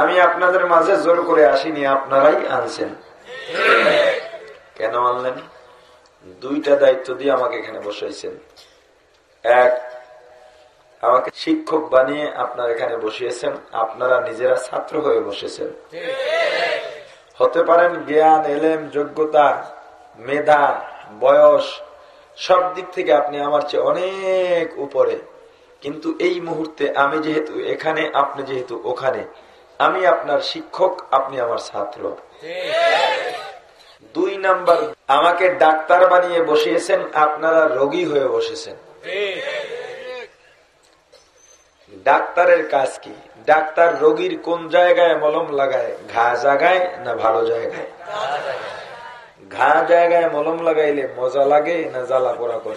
আমি আপনাদের মাঝে জোর করে আসিনি, আপনারাই আনছেন। কেন আনলেন? দুইটা দায়িত্ব দিয়ে আমাকে এখানে বসাইছেন। এক, আমাকে শিক্ষক বানিয়ে আপনার এখানে বসিয়েছেন, আপনারা নিজেরা ছাত্র হয়ে বসেছেন। হতে পারেন জ্ঞান, এলেম, যোগ্যতা, মেধা, বয়স, সব দিক থেকে আপনি আমার চেয়ে অনেক উপরে। কিন্তু এই মুহূর্তে আমি যেহেতু এখানে, আপনি যেহেতু ওখানে। আমি আপনার শিক্ষক আপনি আমার ছাত্র। দুই নাম্বার আমাকে ডাক্তার বানিয়ে বসিয়েছেন আপনারা রোগী হয়ে বসেছেন। ডাক্তারের কাজ কি? ডাক্তার রোগীর কোন জায়গায় মলম লাগায়? ঘা জায়গায় না ভালো জায়গায়? ঘা জায়গায় মলম লাগাইলে মজা লাগে না জ্বালা পোড়া করে।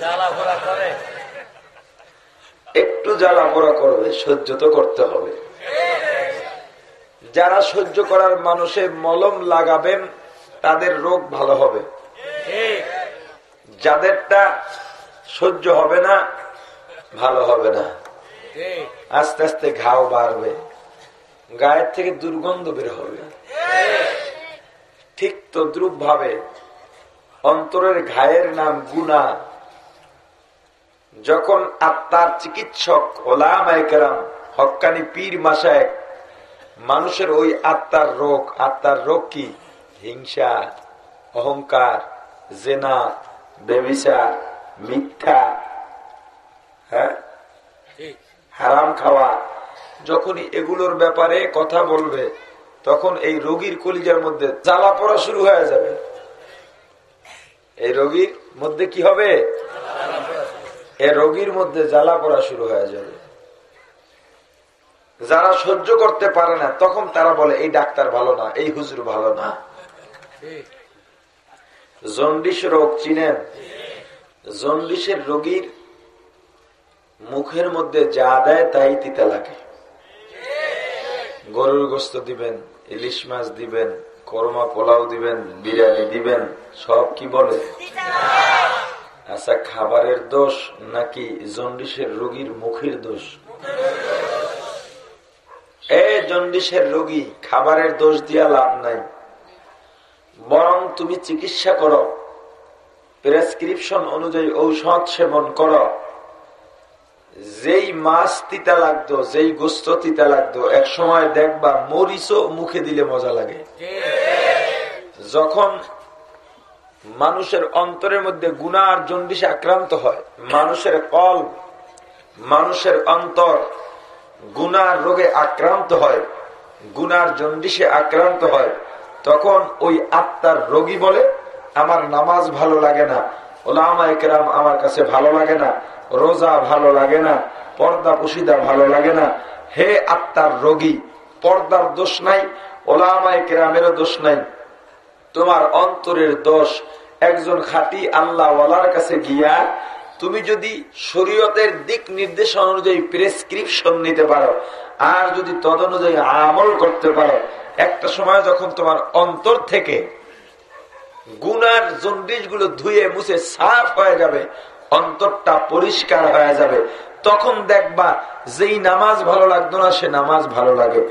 একটু জ্বালা পোড়া করবে সহ্য তো করতে হবে। যারা সহ্য করার মানুষে মলম লাগাবেন, তাদের রোগ ভালো হবে। যাদেরটা সহ্য হবে না, ভালো হবে না। আস্তে আস্তে ঘাও বাড়বে। গায়ের থেকে দুর্গন্ধ বের হবে। ঠিক তদ্রুপ ভাবে অন্তরের ঘায়ের নাম গুনা যখন আত্মার চিকিৎসক ওলামায়াম হকানি পীর মাসায় মানুষের ওই আত্মার রোগ আত্মার রোগ কি? হিংসা, অহংকার, জেনা, বেবিচার, মিথ্যা হ্যাঁ? হারাম খাওয়া। যখনই এগুলোর ব্যাপারে কথা বলবে, তখন এই রোগীর কলিজার মধ্যে জ্বালা পড়া শুরু হয়ে যাবে। এই রোগীর মধ্যে কি হবে? এ রোগীর মধ্যে জ্বালা পড়া শুরু হয়ে যাবে। যারা সহ্য করতে পারে না, তখন তারা বলে, এই ডাক্তার ভালো না, এই হুজুর ভালো না। জন্ডিস রোগ চিনেন? জন্ডিসের রোগীর মুখের মধ্যে যা দেয়, তাই তিতা লাগে। গরুর গোস্ত দিবেন, ইলিশ মাছ দিবেন, করমা পোলাও দিবেন, বিরিয়ানি দিবেন, সব কি বলে? আচ্ছা খাবারের দোষ নাকি জন্ডিসের রোগীর মুখের দোষ? এ জন্ডিসের রোগী, খাবারের দোষ দিয়া লাভ নাই। বরং তুমি চিকিৎসা করো। প্রেসক্রিপশন অনুযায়ী ঔষধ সেবন করো। যেই মাছ তিতা লাগতো, যেই গোস্ত তিতা লাগতো এক সময় দেখবা মরিচও মুখে দিলে মজা লাগে। যখন মানুষের অন্তরের মধ্যে গুনার জন্ডিসে আক্রান্ত হয়, মানুষের কল মানুষের অন্তর গুনার রোগে আক্রান্ত হয়, গুনার জন্ডিসে আক্রান্ত হয়, তখন ওই আত্মার রোগী বলে, আমার নামাজ ভালো লাগে না ওলামা একরাম আমার কাছে ভালো লাগে না, রোজা ভালো লাগে না, পর্দা পুশিদা ভালো লাগে না, হে আত্মার রোগী, পর্দার দোষ নাই, ওলামায় কেরামেরও দোষ নাই। তোমার অন্তরের দোষ একজন খাটি আল্লাহ ওয়ালার কাছে গিয়া তুমি যদি শরীয়তের দিক নির্দেশ অনুযায়ী প্রেসক্রিপশন নিতে পারো, আর যদি তদ অনুযায়ী আমল করতে পারো, একটা সময় যখন তোমার অন্তর থেকে গুনার জন্ডিসগুলো ধুয়ে মুছে সাফ হয়ে যাবে, অন্তরটা পরিষ্কার হয়ে যাবে, তখন দেখবা যেই নামাজ ভালো লাগতো না, সে নামাজ ভালো লাগে,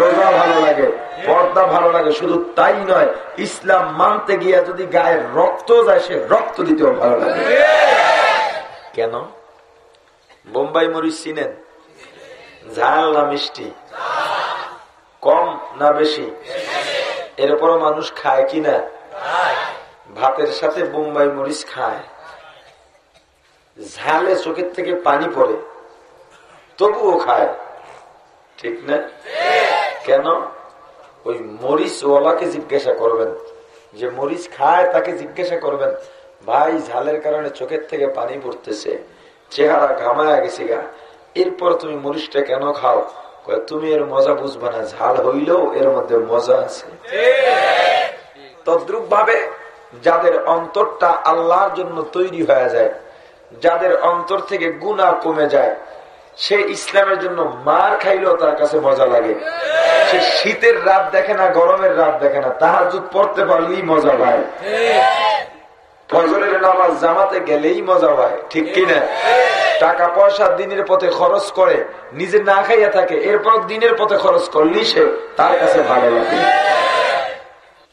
রোজা ভালো লাগে, পর্দা ভালো লাগে, শুধু তাই নয়, ইসলাম মানতে গিয়া যদি গায়ের রক্ত যায়, সে রক্ত দিতেও ভালো লাগে। কেন? বোম্বাই মরিচ চিনেন? ঝাল না মিষ্টি। কম না বেশি? এরপরও মানুষ খায় কি না? ভাতের সাথে বোম্বাই মরিচ খায়। ঝালে চোখের থেকে পানি পড়ে। তবুও খায়। ঠিক না? কেন? ওই মরিচ ওয়ালাকে জিজ্ঞাসা করবেন। যে মরিচ খায় তাকে জিজ্ঞাসা করবেন। ভাই ঝালের কারণে চোখের থেকে পানি পড়তেছে, চেহারা ঘামায়া গেছে গা। এরপর তুমি মরিচটা কেন খাও? তুমি এর মজা বুঝবা না, ঝাল হইলেও এর মধ্যে মজা আছে। তদ্রুপ ভাবে যাদের অন্তরটা আল্লাহর জন্য তৈরি হয়ে যায়, যাদের অন্তর থেকে গুণা কমে যায়, সে ইসলামের জন্য মার খাইলেও তার কাছে মজা লাগে। সে শীতের রাত দেখে না, গরমের রাত দেখে না তাহার পড়তে পারলেই মজা পায়। ফজরের নামাজ জামাতে গেলেই মজা হয়, ঠিক কিনা? টাকা পয়সা দিনের পথে খরচ করে, নিজে না খাইয়া থাকে, এরপর দিনের পথে খরচ করলেই সে তার কাছে ভালো লাগে।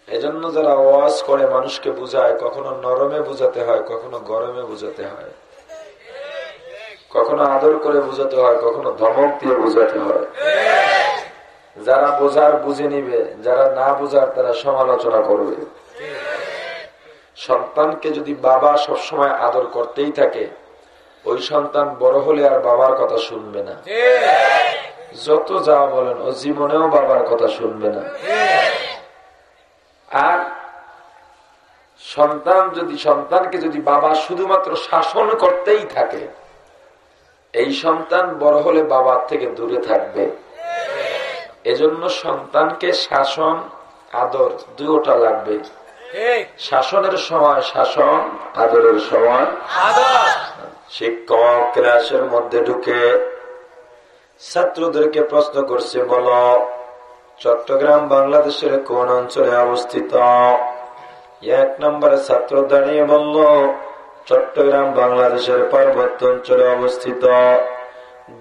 এজন্য যারা ওয়াজ করে, মানুষকে বুঝায়, কখনো নরমে বুঝাতে হয়, কখনো গরমে বুঝাতে হয়। কখনো আদর করে বুঝাতে হয়, কখনো ধমক দিয়ে বুঝাতে হয়। যারা বোঝার বুঝে নিবে, যারা না বোঝার তারা সমালোচনা করবে। সন্তানকে যদি বাবা সবসময় আদর করতেই থাকে ওই সন্তান বড় হলে আর বাবার কথা শুনবে না। যত যা বলেন ও জীবনেও বাবার কথা শুনবে না। আর সন্তান যদি সন্তানকে যদি বাবা শুধুমাত্র শাসন করতেই থাকে এই সন্তান বড় হলে বাবার থেকে দূরে থাকবে। এজন্য সন্তানকে শাসন আদর দুটা লাগবে। শাসনের সময় শাসন আদরের সময়। শিক্ষক ক্লাসের মধ্যে ঢুকে ছাত্রদেরকে প্রশ্ন করছে বল চট্টগ্রাম বাংলাদেশের কোন অঞ্চলে অবস্থিত? এক নম্বরে ছাত্র দাঁড়িয়ে বলল চট্টগ্রাম বাংলাদেশের পার্বত্য অঞ্চলে অবস্থিত।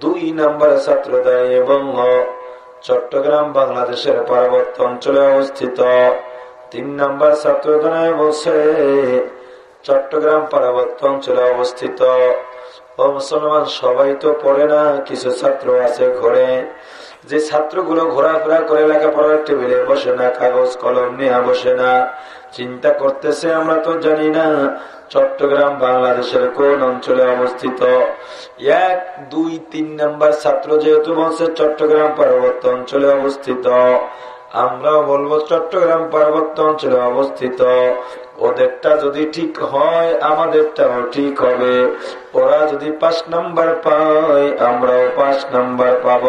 দুই নম্বরে ছাত্র দাঁড়িয়ে বলল চট্টগ্রাম বাংলাদেশের পার্বত্য অঞ্চলে অবস্থিত। তিন নম্বর ছাত্র দাঁড়িয়ে বলছে চট্টগ্রাম পার্বত্য অঞ্চলে অবস্থিত। ও মুসলমান সবাই তো পড়ে না, কিছু ছাত্র আছে ঘরে। যে ছাত্রগুলো ঘোরাফেরা করে লেখাপড়ার টেবিলে বসে না, কাগজ, কলম নিয়ে বসে না, চিন্তা করতেছে আমরা তো জানি না চট্টগ্রাম বাংলাদেশের কোন অঞ্চলে অবস্থিত। এক, দুই, তিন নাম্বার ছাত্র যেহেতু বলছে চট্টগ্রাম পার্বত্য অঞ্চলে অবস্থিত। আমরাও বলব চট্টগ্রাম পার্বত্য অঞ্চলে অবস্থিত। ওদেরটা যদি ঠিক হয়, আমাদেরটাও ঠিক হবে। ওরা যদি পাঁচ নাম্বার পায়, আমরাও পাঁচ নাম্বার পাব।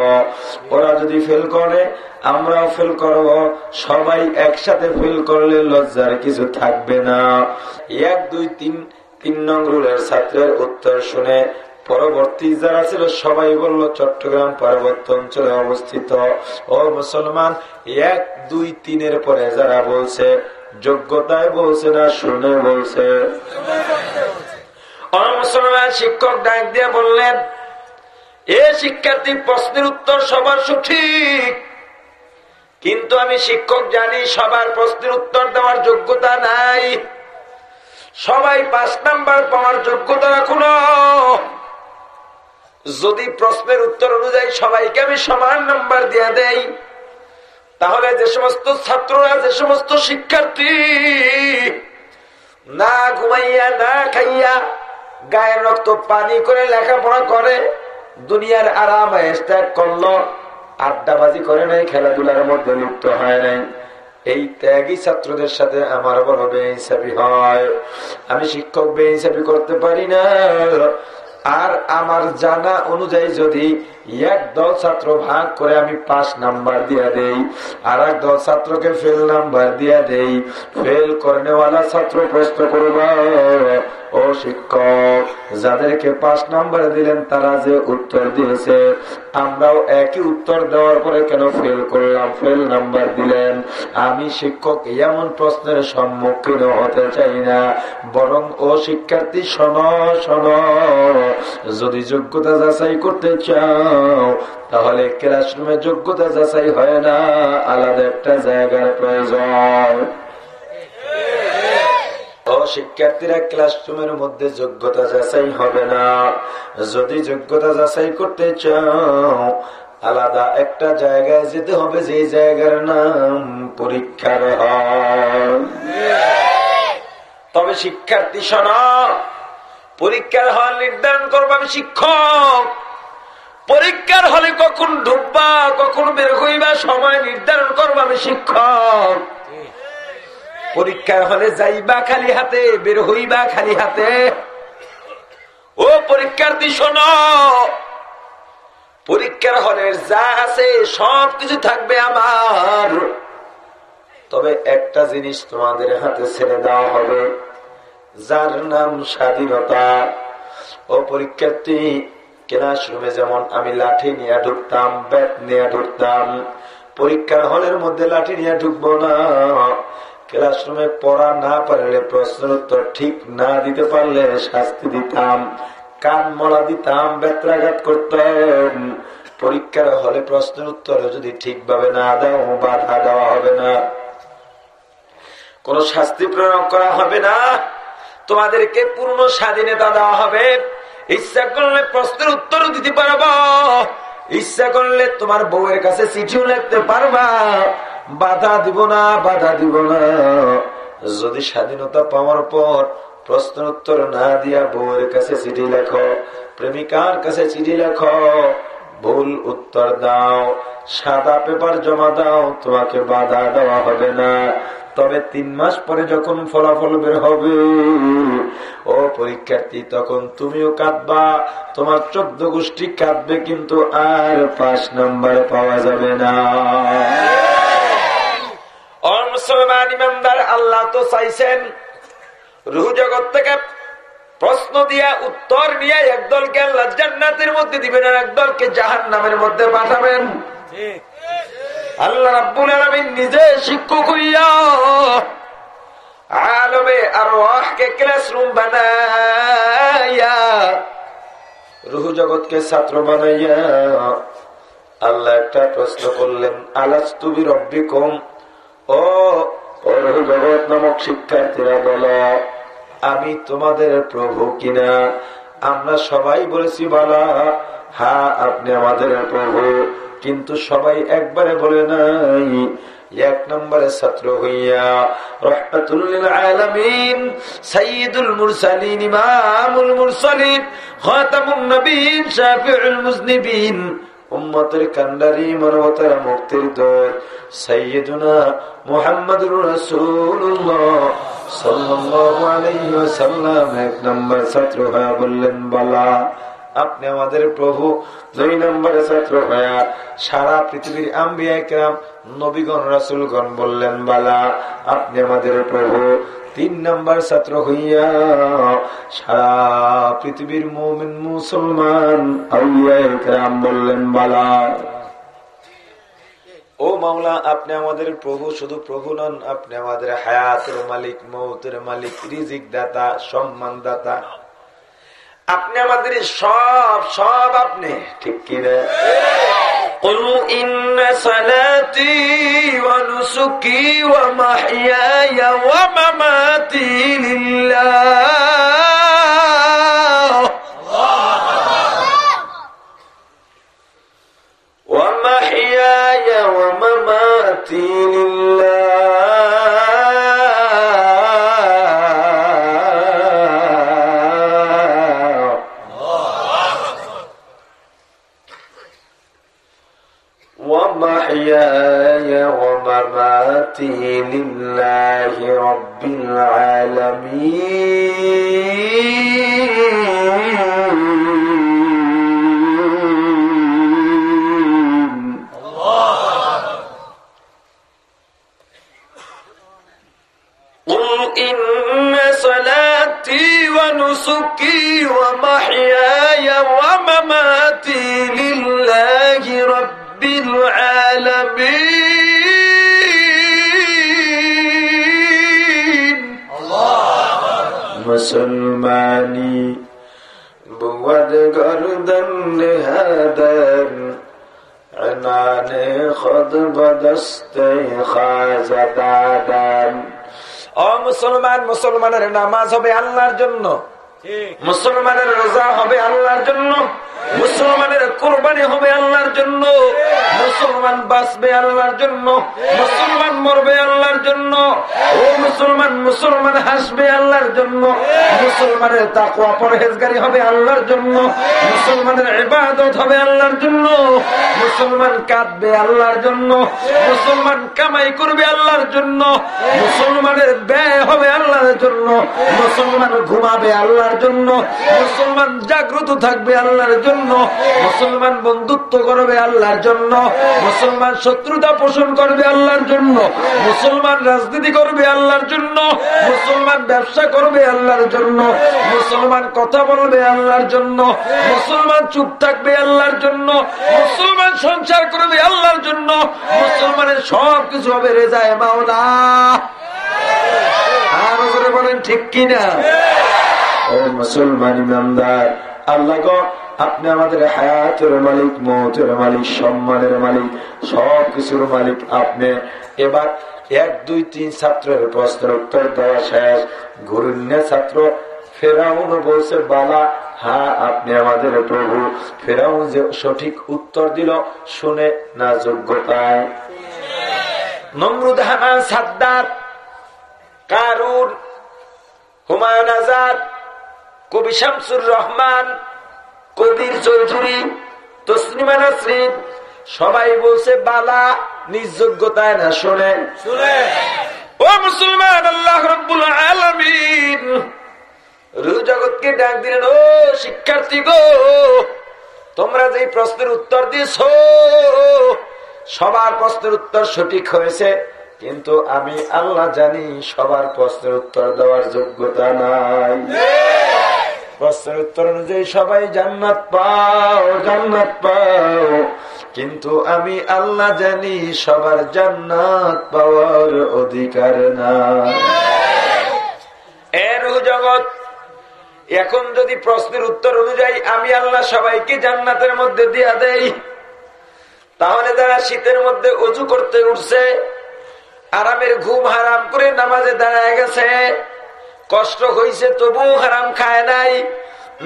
ওরা যদি ফেল করে, আমরাও ফেল করব। সবাই একসাথে ফেল করলে লজ্জার কিছু থাকবে না। এক, দুই, তিন তিন নং রুলের ছাত্রের উত্তর শুনে পরবর্তী যারা ছিল, সবাই বলল, চট্টগ্রাম পার্বত্য অঞ্চলে অবস্থিত। ও মুসলমান, এক, দুই, তিনের পরে যারা বলছে, যোগ্যতায় বলছে না শুনে বলছে। শিক্ষক ডাক দিয়ে বললেন, এ শিক্ষার্থী, প্রশ্নের উত্তর সবার সঠিক। কিন্তু আমি শিক্ষক জানি, সবার প্রশ্নের উত্তর দেওয়ার যোগ্যতা নাই। সবাই পাঁচ নাম্বার পাওয়ার যোগ্যতা রাখুন যদি প্রশ্নের উত্তর অনুযায়ী সবাইকে আমি সমান নাম্বার দিয়ে দেই, তাহলে যে সমস্ত ছাত্ররা, যে সমস্ত শিক্ষার্থী না ঘুমাইয়া, না খাইয়া, গায়ের রক্ত পানি করে লেখাপড়া করে, দুনিয়ার আরাম ত্যাগ করল, আড্ডাবাজি করে নাই, খেলাধুলার মধ্যে লিপ্ত হয় নাই। এই ত্যাগী ছাত্রদের সাথে আমার বড় বেহিসাবি হয়। আমি শিক্ষক বেহিসাবি করতে পারি না। আর আমার জানা অনুযায়ী যদি এক দল ছাত্র ভাগ করে আমি পাঁচ নাম্বার দিয়া দেই আর এক দল ছাত্রকে ফেল নাম্বার দিয়া দেই। ফেল করেনেওয়ালা ছাত্র প্রশ্ন করব, ও শিক্ষক, যাদেরকে পাঁচ নাম্বার দিলেন তারা যে উত্তর দিয়েছে, আমরাও একই উত্তর দেওয়ার পরে কেন ফেল করলাম? ফেল নাম্বার দিলেন। আমি শিক্ষক এমন প্রশ্নের সম্মুখীন হতে চাই না, বরং ও শিক্ষার্থী শোন শোন, যদি যোগ্যতা যাচাই করতে চাও তাহলে ক্লাসরুমে যোগ্যতা যাচাই হয় না, আলাদা একটা জায়গার প্রয়োজন। শিক্ষার্থীরা ক্লাসরুমের মধ্যে যোগ্যতা যাচাই হবে না। যদি যোগ্যতা যাচাই করতে চাও, আলাদা একটা জায়গায় যেতে হবে, যে জায়গার নাম পরীক্ষার তবে শিক্ষার্থী শোনা পরীক্ষার হল নির্ধারণ করব আমি শিক্ষক। পরীক্ষার হলে কখন ঢুকবা, কখন বের হইবা, সময় নির্ধারণ করব আমি শিক্ষক। পরীক্ষার হলে যাইবা খালি হাতে, বের হইবা খালি হাতে। ও পরীক্ষার্থী, শোন। পরীক্ষার হলের যা আছে, সব কিছু থাকবে আমার। তবে একটা জিনিস তোমাদের হাতে ছেড়ে দেওয়া হবে, যার নাম স্বাধীনতা। ও পরীক্ষার্থী ক্লাসরুমে যেমন, আমি লাঠি নিয়ে ঢুকতাম, ব্যাট নিয়ে ঢুকতাম। পরীক্ষার হলের মধ্যে লাঠি নিয়ে ঢুকবো না। ক্লাসরুমে পড়া না পারলে প্রশ্নের উত্তর ঠিক না দিতে পারলে শাস্তি দিতাম। কান মলা দিতাম বেত্রাঘাত করতাম। পরীক্ষার হলে প্রশ্নের উত্তর যদি ঠিকভাবে না দাও, বাধা দেওয়া হবে না। কোন শাস্তি প্রয়োগ করা হবে না। তোমাদেরকে পূর্ণ স্বাধীনতা দেওয়া হবে। ইচ্ছা করলে প্রশ্নের উত্তর দিতে পারব। ইচ্ছা করলে তোমার বউয়ের কাছে চিঠিও লিখতে পারবা। বাধা দিব না, বাধা দিব না। যদি স্বাধীনতা পাওয়ার পর প্রশ্ন উত্তর না দিয়া বউয়ের কাছে চিঠি লেখো, প্রেমিকার কাছে চিঠি লেখো, ভুল উত্তর দাও, সাদা পেপার জমা দাও, তোমাকে বাধা দেওয়া হবে না। তবে তিন মাস পরে যখন ফলাফল বের হবে ও পরীক্ষার্থী তখন তুমিও কাঁদবা। তোমার চোদ্দ গোষ্ঠী কাঁদবে কিন্তু আর পাঁচ নাম্বার পাওয়া যাবে না। মুসলমান ইমানদার আল্লাহ তো চাইছেন রুহ জগৎ থেকে প্রশ্ন দিয়া উত্তর নিয়ে একদলকে আল্লাহ জান্নাতের মধ্যে দিবেন আর একদলকে জাহান নামের মধ্যে পাঠাবেন। আল্লাহ রাব্বুল আলামিন নিজে শিক্ষক হইয়া আলমে আর ওয়াহকে ক্লাসরুম বানাইয়া রুহ জগৎকে ছাত্র বানাইয়া আল্লাহ একটা প্রশ্ন করলেন আলাস্তুবি রব্বিকুম ও রুহ জগৎ নামক শিক্ষার্থীরা বলো, আমি তোমাদের প্রভু কিনা? আমরা সবাই বলেছি, বলা হ্যাঁ আপনি আমাদের প্রভু। কিন্তু সবাই একবারে বলে নাই, এক নম্বরে ছাত্র হইয়া রহমাতুল্লিল আলামিন, সাইয়্যিদুল মুরসালিন, ইমামুল মুরসালিন, খাতামুন শাফিউল মুজনিবিন। উম্মতের কান্ডারি, মানবতার মুক্তির দর। সৈয়দুনা মুহাম্মদুর রাসূলুল্লাহ সাল্লাল্লাহু আলাইহি ওয়াসাল্লাম এক নম্বর ছাত্র হয়ে বললেন, বালা আপনি আমাদের প্রভু। দুই নম্বরে ছাত্র হয়া সারা পৃথিবীর আম্বিয়াম নবীগণ, রাসুলগণ বললেন, বালা, আপনি আমাদের প্রভু। তিন নম্বর ছাত্র হইয়া সারা পৃথিবীর মোমিন মুসলমান আউয়াম বললেন, বালা। ও মাওলা, আপনি আমাদের প্রভু, শুধু প্রভু নন, আপনি আমাদের হায়াতের মালিক, মৌতের মালিক রিজিক দাতা সম্মান দাতা আপনি আমাদের সব সব আপনি ঠিক কিনা قل إن صلاتي ونسكي ومحياي ومماتي لله ومماتي لله رب العالمين. قل إن صلاتي ونسكي ومحياي ومماتي لله رب العالمين. مسلماني بود گردن هدر عنان خود بدست خاز دادن ও মুসলমান মুসলমানের নামাজ হবে আল্লাহর জন্য মুসলমানের রোজা হবে আল্লাহর জন্য মুসলমানের কোরবানি হবে আল্লাহর জন্য মুসলমান বাঁচবে আল্লাহর জন্য মুসলমান মরবে আল্লাহর জন্য ও মুসলমান মুসলমান হাসবে আল্লাহর জন্য মুসলমানের তাকুয়া পরহেজগারি হবে আল্লাহর জন্য মুসলমানের ইবাদত হবে আল্লাহর জন্য মুসলমান কাঁদবে আল্লাহর জন্য মুসলমান কামাই করবে আল্লাহর জন্য মুসলমানের ব্যয় হবে আল্লাহর জন্য মুসলমান ঘুমাবে আল্লাহর জন্য মুসলমান জাগ্রত থাকবে আল্লাহর জন্য মুসলমান বন্ধুত্ব করবে আল্লাহর জন্য, মুসলমান শত্রুতা পোষণ করবে আল্লাহর জন্য, মুসলমান রাজনীতি করবে আল্লাহর জন্য, মুসলমান ব্যবসা করবে আল্লাহর জন্য, মুসলমান কথা বলবে আল্লাহর জন্য, মুসলমান চুপ থাকবে আল্লাহর জন্য, মুসলমান সংসার করবে আল্লাহর জন্য, মুসলমানের সব কিছু হবে রেজায় মাওলা। ঠিক কিনা? মুসলমান ইমানদার, আল্লাহ আপনি আমাদের হায়াতের মালিক, মৌতের মালিক, সম্মানের মালিক সব কিছুর মালিক আপনি। এবার এক, দুই, তিন ছাত্রের প্রশ্নের উত্তর দেওয়া শেষ। ঘুরুন্যা ছাত্র ফেরাউন বলছে, বালা হ্যাঁ আপনি আমাদের প্রভু। ফেরাউন যে সঠিক উত্তর দিল, শুনে না যোগ্যতায়। নমরুদ হামান সাদ্দাত, কারুন, হুমায়ুন আজাদ, কবি শামসুর রহমান কবির চৌধুরী তসলিমা নাসরিন সবাই বলছে বালা নিজযোগ্যতায় না শোনে। ও মুসলমান আল্লাহ রব্বুল আলমিন। জগৎকে ডাক দিলেন ও শিক্ষার্থী গো তোমরা যে প্রশ্নের উত্তর দিয়েছ সবার প্রশ্নের উত্তর সঠিক হয়েছে কিন্তু আমি আল্লাহ জানি সবার প্রশ্নের উত্তর দেওয়ার যোগ্যতা নাই। প্রশ্নের উত্তর অনুযায়ী সবাই জান্নাত পাও জান্নাত পাও। কিন্তু আমি আল্লাহ জানি সবার জান্নাত পাওয়ার অধিকার না। এর জগৎ, এখন যদি প্রশ্নের উত্তর অনুযায়ী আমি আল্লাহ সবাইকে জান্নাতের মধ্যে দিয়া দেই, তাহলে যারা শীতের মধ্যে অজু করতে উঠছে, আরামের ঘুম হারাম করে নামাজে দাঁড়ায় গেছে কষ্ট হয়েছে তবুও হারাম খায় নাই।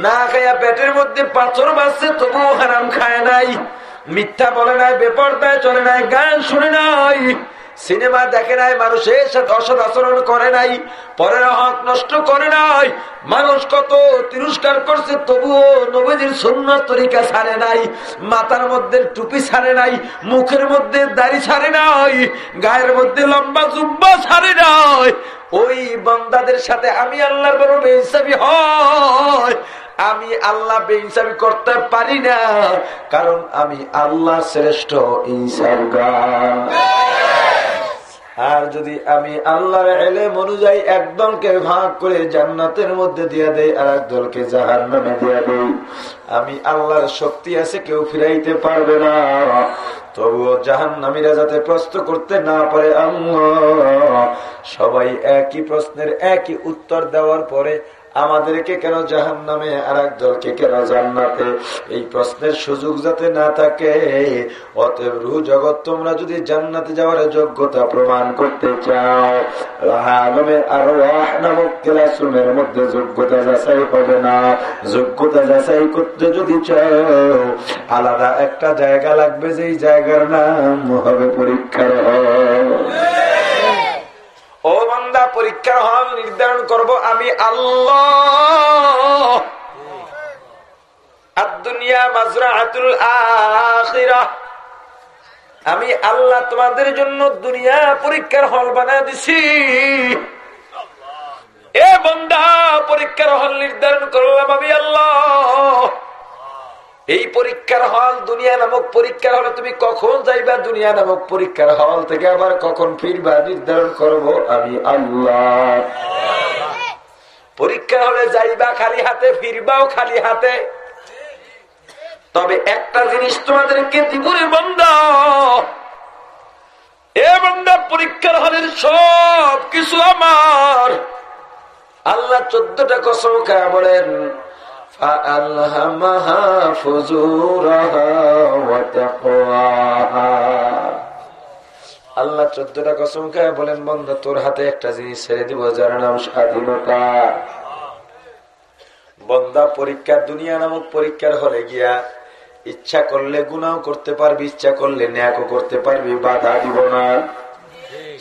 না খাইয়া পেটের মধ্যে পাথর বাঁচছে তবুও হারাম খায় নাই। মিথ্যা বলে নাই, বেপরদায় চলে নাই, গান শুনে নাই। সিনেমা দেখে নাই, মানুষের সাথে অসৎ আচরণ করে নাই, পরের হক নষ্ট করে নাই, মানুষ কত তিরস্কার করছে, তবুও নবীজির শূন্য তরিকা ছাড়ে নাই, মাথার মধ্যে টুপি ছাড়ে নাই, মুখের মধ্যে দাড়ি ছাড়ে নাই, গায়ের মধ্যে লম্বা জুব্বা ছাড়ে নাই। ওই বন্দাদের সাথে আমি আল্লাহর বড় বেহিসাবি হয়। আমি আল্লাহ বেইনসাবি করতে পারি না, কারণ আমি আল্লাহ শ্রেষ্ঠ ইনসার আর যদি আমি আল্লাহর এলেম অনুযায়ী একদলকে ভাগ করে জান্নাতের মধ্যে দিয়ে দেয় আর একদলকে জাহার নামে দিয়ে দেয় আমি আল্লাহর শক্তি আছে, কেউ ফিরাইতে পারবে না। তবুও জাহান নামীরা যাতে প্রশ্ন করতে না পারে সবাই একই প্রশ্নের একই উত্তর দেওয়ার পরে আমাদেরকে কেন জাহান নামে আর এক দলকে কেন জান্নাতে? এই প্রশ্নের সুযোগ যাতে না থাকে, অতএব রুহ জগৎ তোমরা যদি জান্নাতে যাওয়ার যোগ্যতা প্রমাণ করতে চাও আলমের আরও নামক ক্লাসরুমের মধ্যে যোগ্যতা যাচাই হবে না। যোগ্যতা যাচাই করতে যদি চাও, আলাদা একটা জায়গা লাগবে যেই জায়গার নাম হবে পরীক্ষার ও বান্দা, পরীক্ষার হল নির্ধারণ করব আমি আল্লাহ। আমি আল্লাহ তোমাদের জন্য দুনিয়া পরীক্ষার হল বানা দিছি। এ বন্ধা পরীক্ষার হল নির্ধারণ করলাম আমি আল্লাহ। এই পরীক্ষার হল দুনিয়া নামক পরীক্ষার হলে তুমি কখন যাইবা? দুনিয়া নামক পরীক্ষার হল থেকে আবার কখন ফিরবা? নির্ধারণ করব আমি আল্লাহ। পরীক্ষা হলে যাইবা খালি হাতে, ফিরবাও খালি হাতে। তবে একটা জিনিস তোমাদেরকে দিবরে বন্ধ। এ বন্ধা, পরীক্ষার হলের সব কিছু আমার। আল্লাহ চোদ্দটা কসম খায় বলেন فألهمها فجورها وتقواها আল্লাহ চোদ্দটা কসম খায় বলেন বন্ধ তোর হাতে একটা জিনিস ছেড়ে দিব যার নাম স্বাধীনতা বন্দা পরীক্ষার দুনিয়া নামক পরীক্ষার হলে গিয়া ইচ্ছা করলে গুনাও করতে পারবি ইচ্ছা করলে ন্যাকও করতে পারবি বাধা দিব না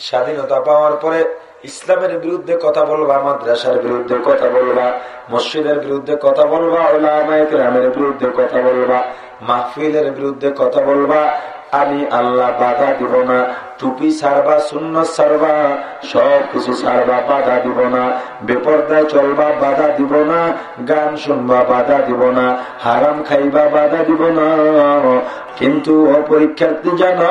স্বাধীনতা পাওয়ার পরে ইসলামের বিরুদ্ধে কথা বলবা, মাদ্রাসার বিরুদ্ধে কথা বলবা, মসজিদের বিরুদ্ধে কথা বলবা ওলামের বিরুদ্ধে কথা বলবা, মাহফিলের বিরুদ্ধে কথা বলবা আমি আল্লাহ বাধা দিব না, টুপি সারবা শূন্য সারবা, সব কিছু সারবা, বাধা দিব না। বেপর্দায় চলবা, বাধা দিব না। গান শুনবা, বাধা দিব না। হারাম খাইবা, বাধা দিব না। কিন্তু অপরীক্ষার্থী জানো,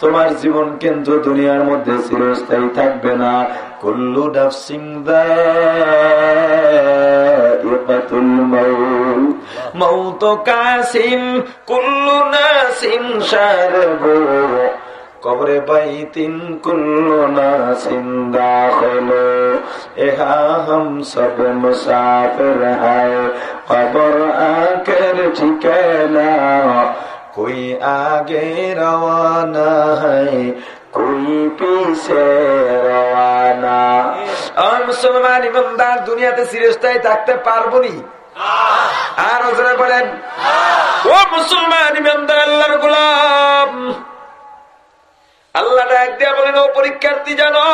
তোমার জীবন কিন্তু দুনিয়ার মধ্যে চিরস্থায়ী থাকবে না। কুল্লু ডাফসিং মৌত কাসিন কুল্লু নাসিন সারব কবরে বাইতিন কুল্লো নাসিন দাখিলো এহা হম সব মুসাফির হায় কবর আকের ঠিকানা कोई आगे रवाना है মুসলমান ইমানদার দুনিয়াতে থাকতে পারব নি আর বলেন ও মুসলমান ইমানদার গোলাম আল্লাহ পরীক্ষার্থী জানো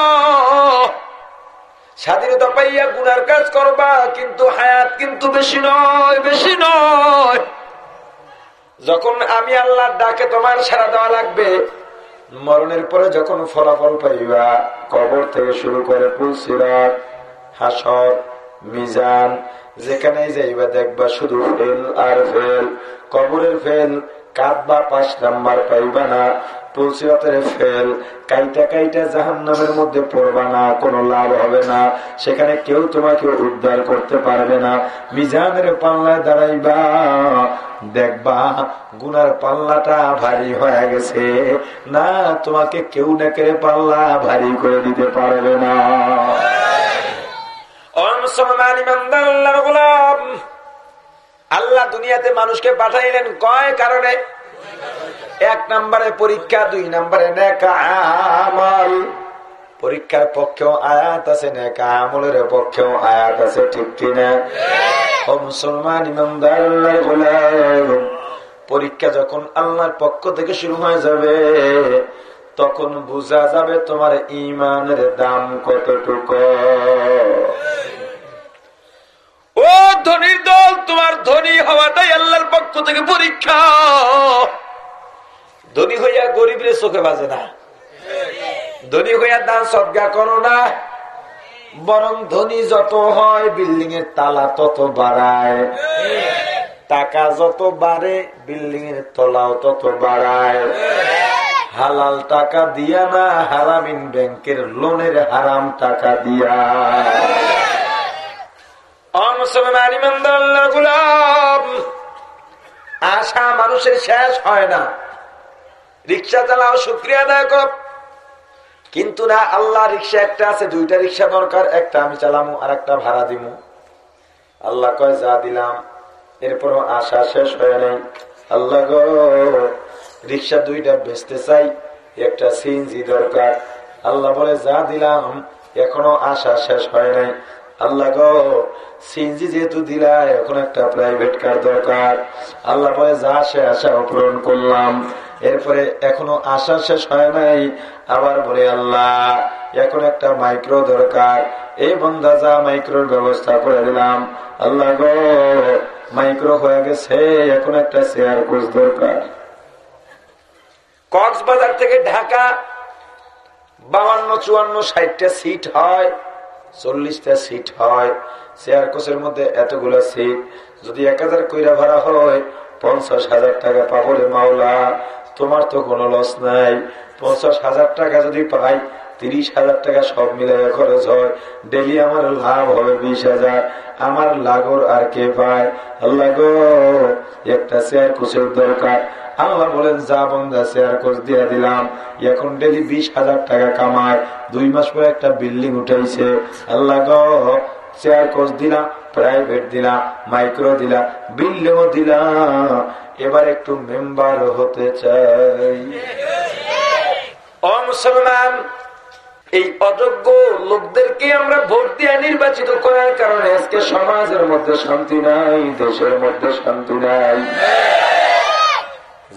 স্বাধীনতা পাইয়া গুনার কাজ করবা কিন্তু হায়াত কিন্তু বেশি নয় বেশি নয়। যখন আমি আল্লাহর ডাকে তোমার সারা দেওয়া লাগবে মরণের পরে যখন ফলাফল পাইবা, কবর থেকে শুরু করে পুলসিরাত হাসর, মিজান যেখানে যাইবা দেখবা শুধু ফেল আর ফেল। কবরের ফেল, কাঁদবা পাঁচ নাম্বার পাইবা না। সেখানে কেউ তোমাকে উদ্ধার করতে পারবে না। মিজানের পাল্লায় দাঁড়াইবা, দেখবা গুনার পাল্লাটা ভারী হয়ে গেছে। না, তোমাকে কেউ না কেড়ে পাল্লা ভারী করে দিতে পারবে না। আল্লাহ দুনিয়াতে মানুষকে পাঠাইলেন কয় কারণে? এক নম্বরে পরীক্ষা, দুই নম্বরে আমল। পরীক্ষার পক্ষেও আয়াত আছে, নেকা আমলের পক্ষেও আয়াত আছে, ঠিক কিনা? ও মুসলমান ইমানদার পরীক্ষা যখন আল্লাহর পক্ষ থেকে শুরু হয়ে যাবে, তখন বোঝা যাবে তোমার ইমানের দাম কতটুকু। ও ধনির দল, তোমার ধনী হওয়াটাই আল্লাহর পক্ষ থেকে পরীক্ষা। ধনী হইয়া গরিবের চোখে বাজে না। ধনী হইয়া দান সজ্ঞা করো না। বরং ধনী যত হয় বিল্ডিং এর তালা তত বাড়ায়। টাকা যত বাড়ে বিল্ডিং এর তলাও তত বাড়ায়। হালাল টাকা দিয়া না, হারামিন ব্যাংকের লোনের হারাম টাকা দিয়া। আশা মানুষের শেষ হয় না। রিক্সা চালাও, শুক্রিয়া আদায় কর। কিন্তু না, আল্লাহ রিক্সা একটা আছে, দুইটা রিক্সা দরকার, একটা আমি চালামু, আর একটা ভাড়া দিব আল্লাহ কয়, যা দিলাম, এরপরও আশা শেষ হয়ে নাই। আল্লাহ রিক্সা দুইটা বেচতে চাই, একটা সিএনজি দরকার। আল্লাহ বলে, যা দিলাম, এখনও আশা শেষ হয় নাই। আল্লাহ গো সিএনজি যেহেতু দিলা এখন একটা প্রাইভেট কার দরকার। আল্লাহ বলে, যা সে আশা পূরণ করলাম। এরপরে এখনও আশা শেষ হয় নাই। আবার বলে, আল্লাহ, এখন একটা মাইক্রো দরকার। এই বন্ধা যা মাইক্রোর ব্যবস্থা করে দিলাম। আল্লাহ গো, মাইক্রো হয়ে গেছে, এখন একটা চেয়ার কোচ দরকার। কক্সবাজার থেকে ঢাকা, বাউান্ন, চুয়ান্ন, ষাটটা সিট হয়, চল্লিশটা সিট হয়। চেয়ার কোচের মধ্যে এতগুলো সিট যদি এক হাজার কইরা ভাড়া হয়, পঞ্চাশ হাজার টাকা পাবলে মাওলা। তোমার তো কোনো লস নাই। পঞ্চাশ হাজার টাকা যদি পাই, তিরিশ হাজার টাকা সব মিলে খরচ হয়। ডেলি আমার লাভ হবে বিশ হাজার। আমার লাগর আর কে পায়? আল্লাহ গো, একটা চেয়ার কোচের দরকার। আল্লাহ বলেন, যা বন্ধা চেয়ার কোচ দিয়ে দিলাম, এখন ডেলি বিশ হাজার টাকা কামায়। দুই মাস পরে একটা বিল্ডিং উঠাইছে। আল্লাহ গো চেয়ার কোচ দিলাম প্রাইভেট দিলাম মাইক্রো দিলাম বিল্ডিংও দিলাম এবার একটু মেম্বার হতে চাই। ও মুসলমান, এই অযোগ্য লোকদেরকে আমরা ভোট দিয়ে নির্বাচিত করার কারণে আজকে সমাজের মধ্যে শান্তি নাই, দেশের মধ্যে শান্তি নাই।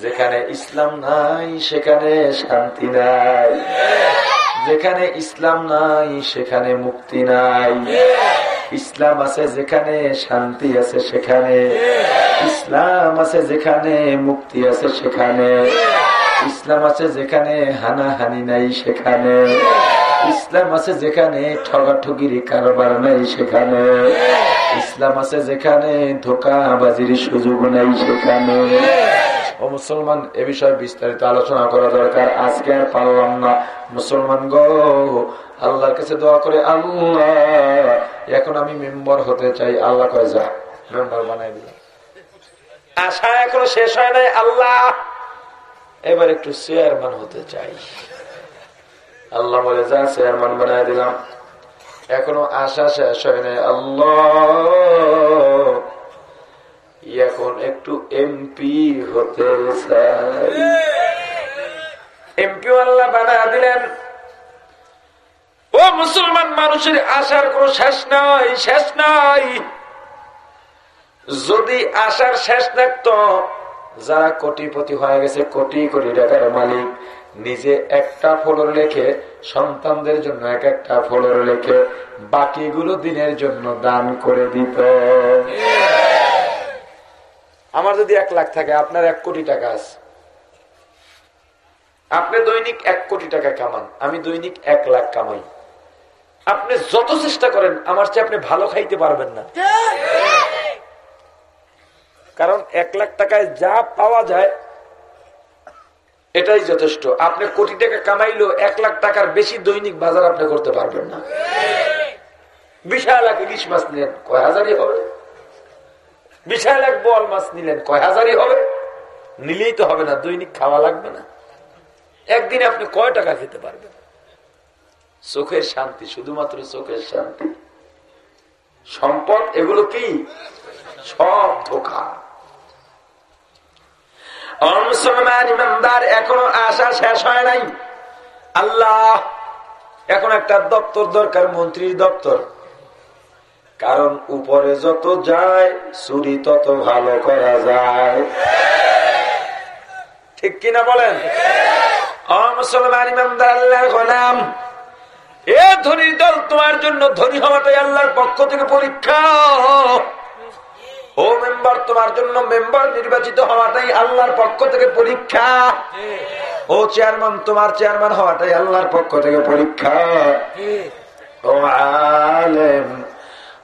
যেখানে ইসলাম নাই, সেখানে শান্তি নাই। যেখানে ইসলাম নাই, সেখানে মুক্তি নাই। ইসলাম আছে যেখানে শান্তি আছে সেখানে। ইসলাম আছে যেখানে মুক্তি আছে সেখানে। ইসলাম আছে যেখানে হানাহানি নাই সেখানে। ইসলাম আছে যেখানে ঠগাঠগির কারবার নাই সেখানে। ইসলাম আছে যেখানে ধোকাবাজির সুযোগ নাই সেখানে। ও মুসলমান, এ বিষয়ে বিস্তারিত আলোচনা করা দরকার। আজকে আর পারলাম না। মুসলমান গো, আল্লাহর কাছে দোয়া করে আল্লাহ। এখন আমি মেম্বার হতে চাই। আল্লাহ কয়ে, যা, মেম্বার বানাই দিলাম। আশা এখনও শেষ হয় নাই। আল্লাহ, এবার একটু চেয়ারম্যান হতে চাই। আল্লাহ বলে, যা, চেয়ারম্যান বানায় দিলাম। এখনও আশা শেষ হয় নাই। আল্লাহ এখন একটু এমপি হতে এমপি আল্লাহ বানায় দিলেন। ও মুসলমান মানুষের আশার কোন শেষ নাই শেষ নাই। যদি আশার শেষ থাকত, যারা কোটিপতি হয়ে গেছে, কোটি কোটি টাকার মালিক, নিজে একটা ফলর লেখে সন্তানদের জন্য এক একটা ফলর লেখে বাকিগুলো দিনের জন্য দান করে দিত আমার যদি এক লাখ থাকে, আপনার এক কোটি টাকা আছে। আপনি দৈনিক এক কোটি টাকা কামান, আমি দৈনিক এক লাখ কামাই। আপনি যত চেষ্টা করেন, আমার চেয়ে আপনি ভালো খাইতে পারবেন না। কারণ এক লাখ টাকায় যা পাওয়া যায়, এটাই যথেষ্ট। আপনি কোটি টাকা কামাইলেও এক লাখ টাকার বেশি দৈনিক বাজার আপনি করতে পারবেন না। বিশাল এক ইলিশ মাছ নিলেন কয় হাজারই হবে? বিশাল এক বল মাছ নিলেন। কয় হাজারই হবে? নিলেই তো হবে না, দৈনিক খাওয়া লাগবে না। একদিনে আপনি কয় টাকা খেতে পারবেন? চোখের শান্তি, শুধুমাত্র চোখের শান্তি। সম্পদ এগুলো কি? সব ধোকা। এখনও আশা শেষ হয় নাই। আল্লাহ, এখন একটা দপ্তর দরকার, মন্ত্রীর দপ্তর। কারণ উপরে যত যায় চুরি তত ভালো করা যায়। ঠিক কিনা বলেন? মুসলমান ইমানদার আল্লাহ গোলাম। এ ধনীর দল তোমার জন্য ধনী হওয়াটাই আল্লাহর পক্ষ থেকে পরীক্ষা। ও মেম্বার, তোমার জন্য মেম্বার নির্বাচিত হওয়াটাই আল্লাহর পক্ষ থেকে পরীক্ষা। ও চেয়ারম্যান, তোমার চেয়ারম্যান হওয়াটাই আল্লাহর পক্ষ থেকে পরীক্ষা। ও আলেম।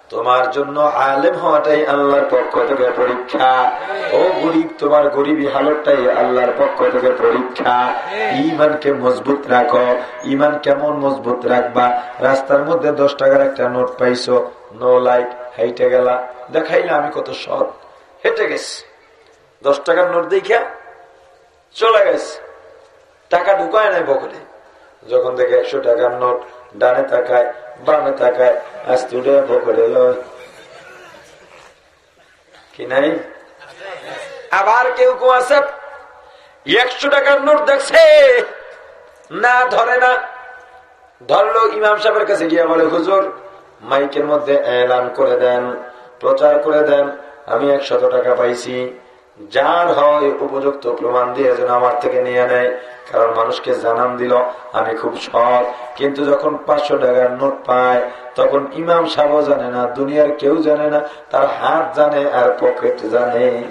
তোমার জন্য আলেম হওয়াটাই আল্লাহর পক্ষ থেকে পরীক্ষা। ও গরিব, তোমার গরিবী হালতটাই আল্লাহর পক্ষ থেকে পরীক্ষা। ইমানকে মজবুত রাখো। ইমান কেমন মজবুত রাখবা? রাস্তার মধ্যে দশ টাকার একটা নোট পাইছো, নো লাইক, হাইটে গেলা। দেখাইলে আমি কত সৎ। হেঁটে গেছি। দশ টাকার নোট দেখিয়া চলে গেছে। টাকা ঢুকায় নাই পকেটে যখন দেখে একশো টাকার নোট ডানে তাকায় বামে তাকায় আস্তে উঠে পকেটে কি নাই? আবার কেউ কেউ আছে? একশো টাকার নোট দেখছে। না, ধরে না। ধরলো ইমাম সাহেবের কাছে গিয়া বলে, হুজুর, মাইকের মধ্যে এলান করে দেন, প্রচার করে দেন, আমি একশত টাকা পাইছি। যার হয় উপযুক্ত প্রমাণ দিয়ে যেন আমার থেকে নিয়ে নেয়। কারণ মানুষকে জানান দিল, আমি খুব সৎ। কিন্তু যখন পাঁচশো টাকার নোট পায়, তখন ইমাম সাহ জানে না, দুনিয়ার কেউ জানে না, তার হাত জানে আর পকেট জানে।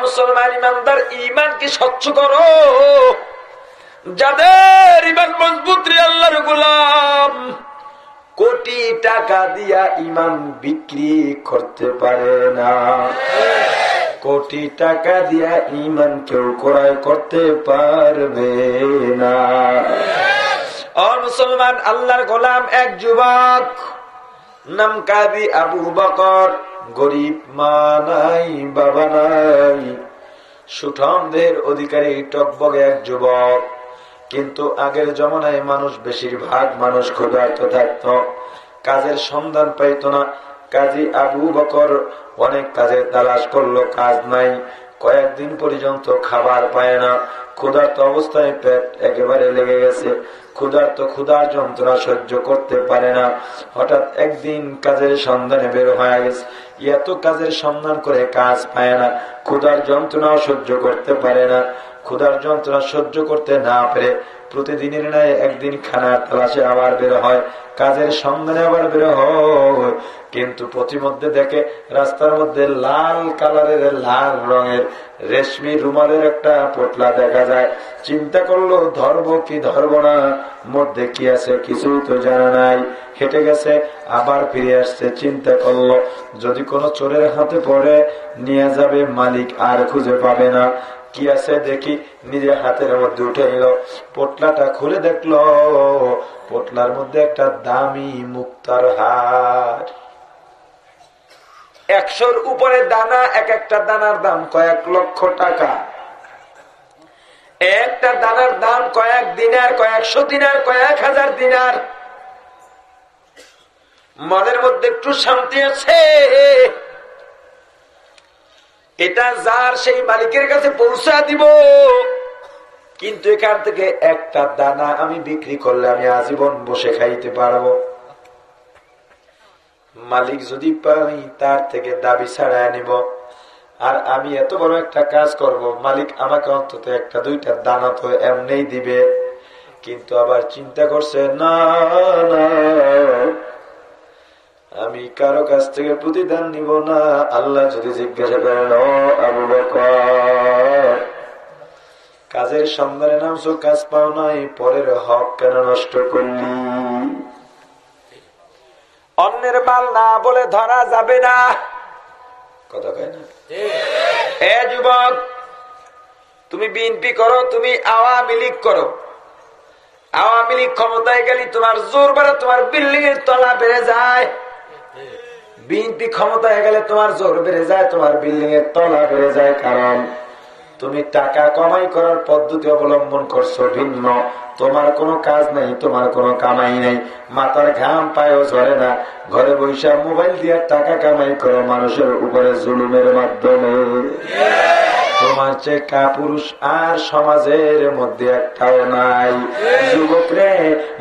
মুসলমান ইমানদার, ইমানকে স্বচ্ছ করো। যাদের ইমান মজবুত রে আল্লাহর গোলাম। কোটি টাকা দিয়া ইমান বিক্রি করতে পারে না। কোটি টাকা দিয়া ইমান কেউ ক্রয় করতে পারবে না। মুসলমান, আল্লাহর গোলাম এক যুবক নাম কাদি আবু বকর। গরিব মা নাই, বাবা নাই। সুঠমদের অধিকারী টকবগে এক যুবক। কিন্তু আগের জমানায় মানুষ বেশিরভাগ মানুষ ক্ষুধার্ত থাকত, কাজের সন্ধান পাইত না। কাজী আবু বকর অনেক কাজের তালাশ করল, কাজ নাই, কয়েকদিন পর্যন্ত খাবার পায় না। ক্ষুধার্ত অবস্থায় পেট একেবারে লেগে গেছে। ক্ষুধার্ত ক্ষুধার যন্ত্রণা সহ্য করতে পারে না। হঠাৎ একদিন কাজের সন্ধানে বের হয়ে গেছে। এত কাজের সন্ধান করে কাজ পায় না। ক্ষুধার যন্ত্রণাও সহ্য করতে পারে না। ক্ষুধার যন্ত্রণা সহ্য করতে না পেরে প্রতিদিনের ন্যায় একদিন খানার তালাশে আবার বের হয়, কাজের সন্ধানে আবার বের হয়। কিন্তু প্রতিমধ্যে দেখে রাস্তার মধ্যে লাল কালারের লাল রঙের রেশমি রুমালের একটা পোটলা দেখা যায়। চিন্তা করল ধর্ম কি ধর্ম না, মধ্যে কি আছে কিছুই তো জানা নাই। হেঁটে গেছে, আবার ফিরে আসছে, চিন্তা করল, যদি কোনো চোরের হাতে পড়ে, নিয়ে যাবে মালিক আর খুঁজে পাবে না। কি আছে দেখি? নিজের হাতের মধ্যে উঠে নিল। পোটলাটা খুলে দেখল, পোটলার মধ্যে একটা দামি মুক্তার হার। একশোর উপরে দানা, এক একটা দানার দাম কয়েক লক্ষ টাকা। একটা দানার দাম কয়েক দিনার, কয়েকশো দিনার, কয়েক হাজার দিনার। মনের মধ্যে একটু শান্তি আছে। এটা যার সেই মালিকের কাছে পৌঁছা দিব। কিন্তু এখান থেকে একটা দানা আমি বিক্রি করলে আমি আজীবন বসে খাইতে পারব। মালিক যদি পাই, তার থেকে দাবি ছাড়ায় নিব। আর আমি এত বড় একটা কাজ করব, মালিক আমাকে অন্তত একটা দুইটা দানা তো এমনি দিবে। কিন্তু আবার চিন্তা করছে না আমি কারও কাছ থেকে প্রতিদান নিব না। আল্লাহ যদি জিজ্ঞাসা করেন আবু বকর, কাজের সন্ধানে নামছো কাজ পাও নাই, পরের হক কেন নষ্ট করলি? অন্যের মাল না বলে ধরা যাবে না। কথা কয় না? এ যুবক, তুমি বিএনপি করো, তুমি আওয়ামী লীগ করো। আওয়ামী লীগ ক্ষমতায় গেলি তোমার জোর বেড়ে, তোমার বিল্ডিং এর তলা বেড়ে যায়। বিএনপি হয়ে গেলে তোমার জোর বেড়ে যায়, তোমার বিল্ডিং এর তলা বেড়ে যায়, কারণ তুমি টাকা কমাই করার পদ্ধতি অবলম্বন করছ ভিন্ন। তোমার কোনো কাজ নেই, তোমার কোনো কামাই নেই। মাথার ঘাম পায়েও ঝরে না। ঘরে বৈশা মোবাইল দিয়ে টাকা কামাই করো মানুষের উপরে জুলুমের মাধ্যমে। তোমার চেয়ে কাপুরুষ আর সমাজের মধ্যে একটাও নাই। যুবক রে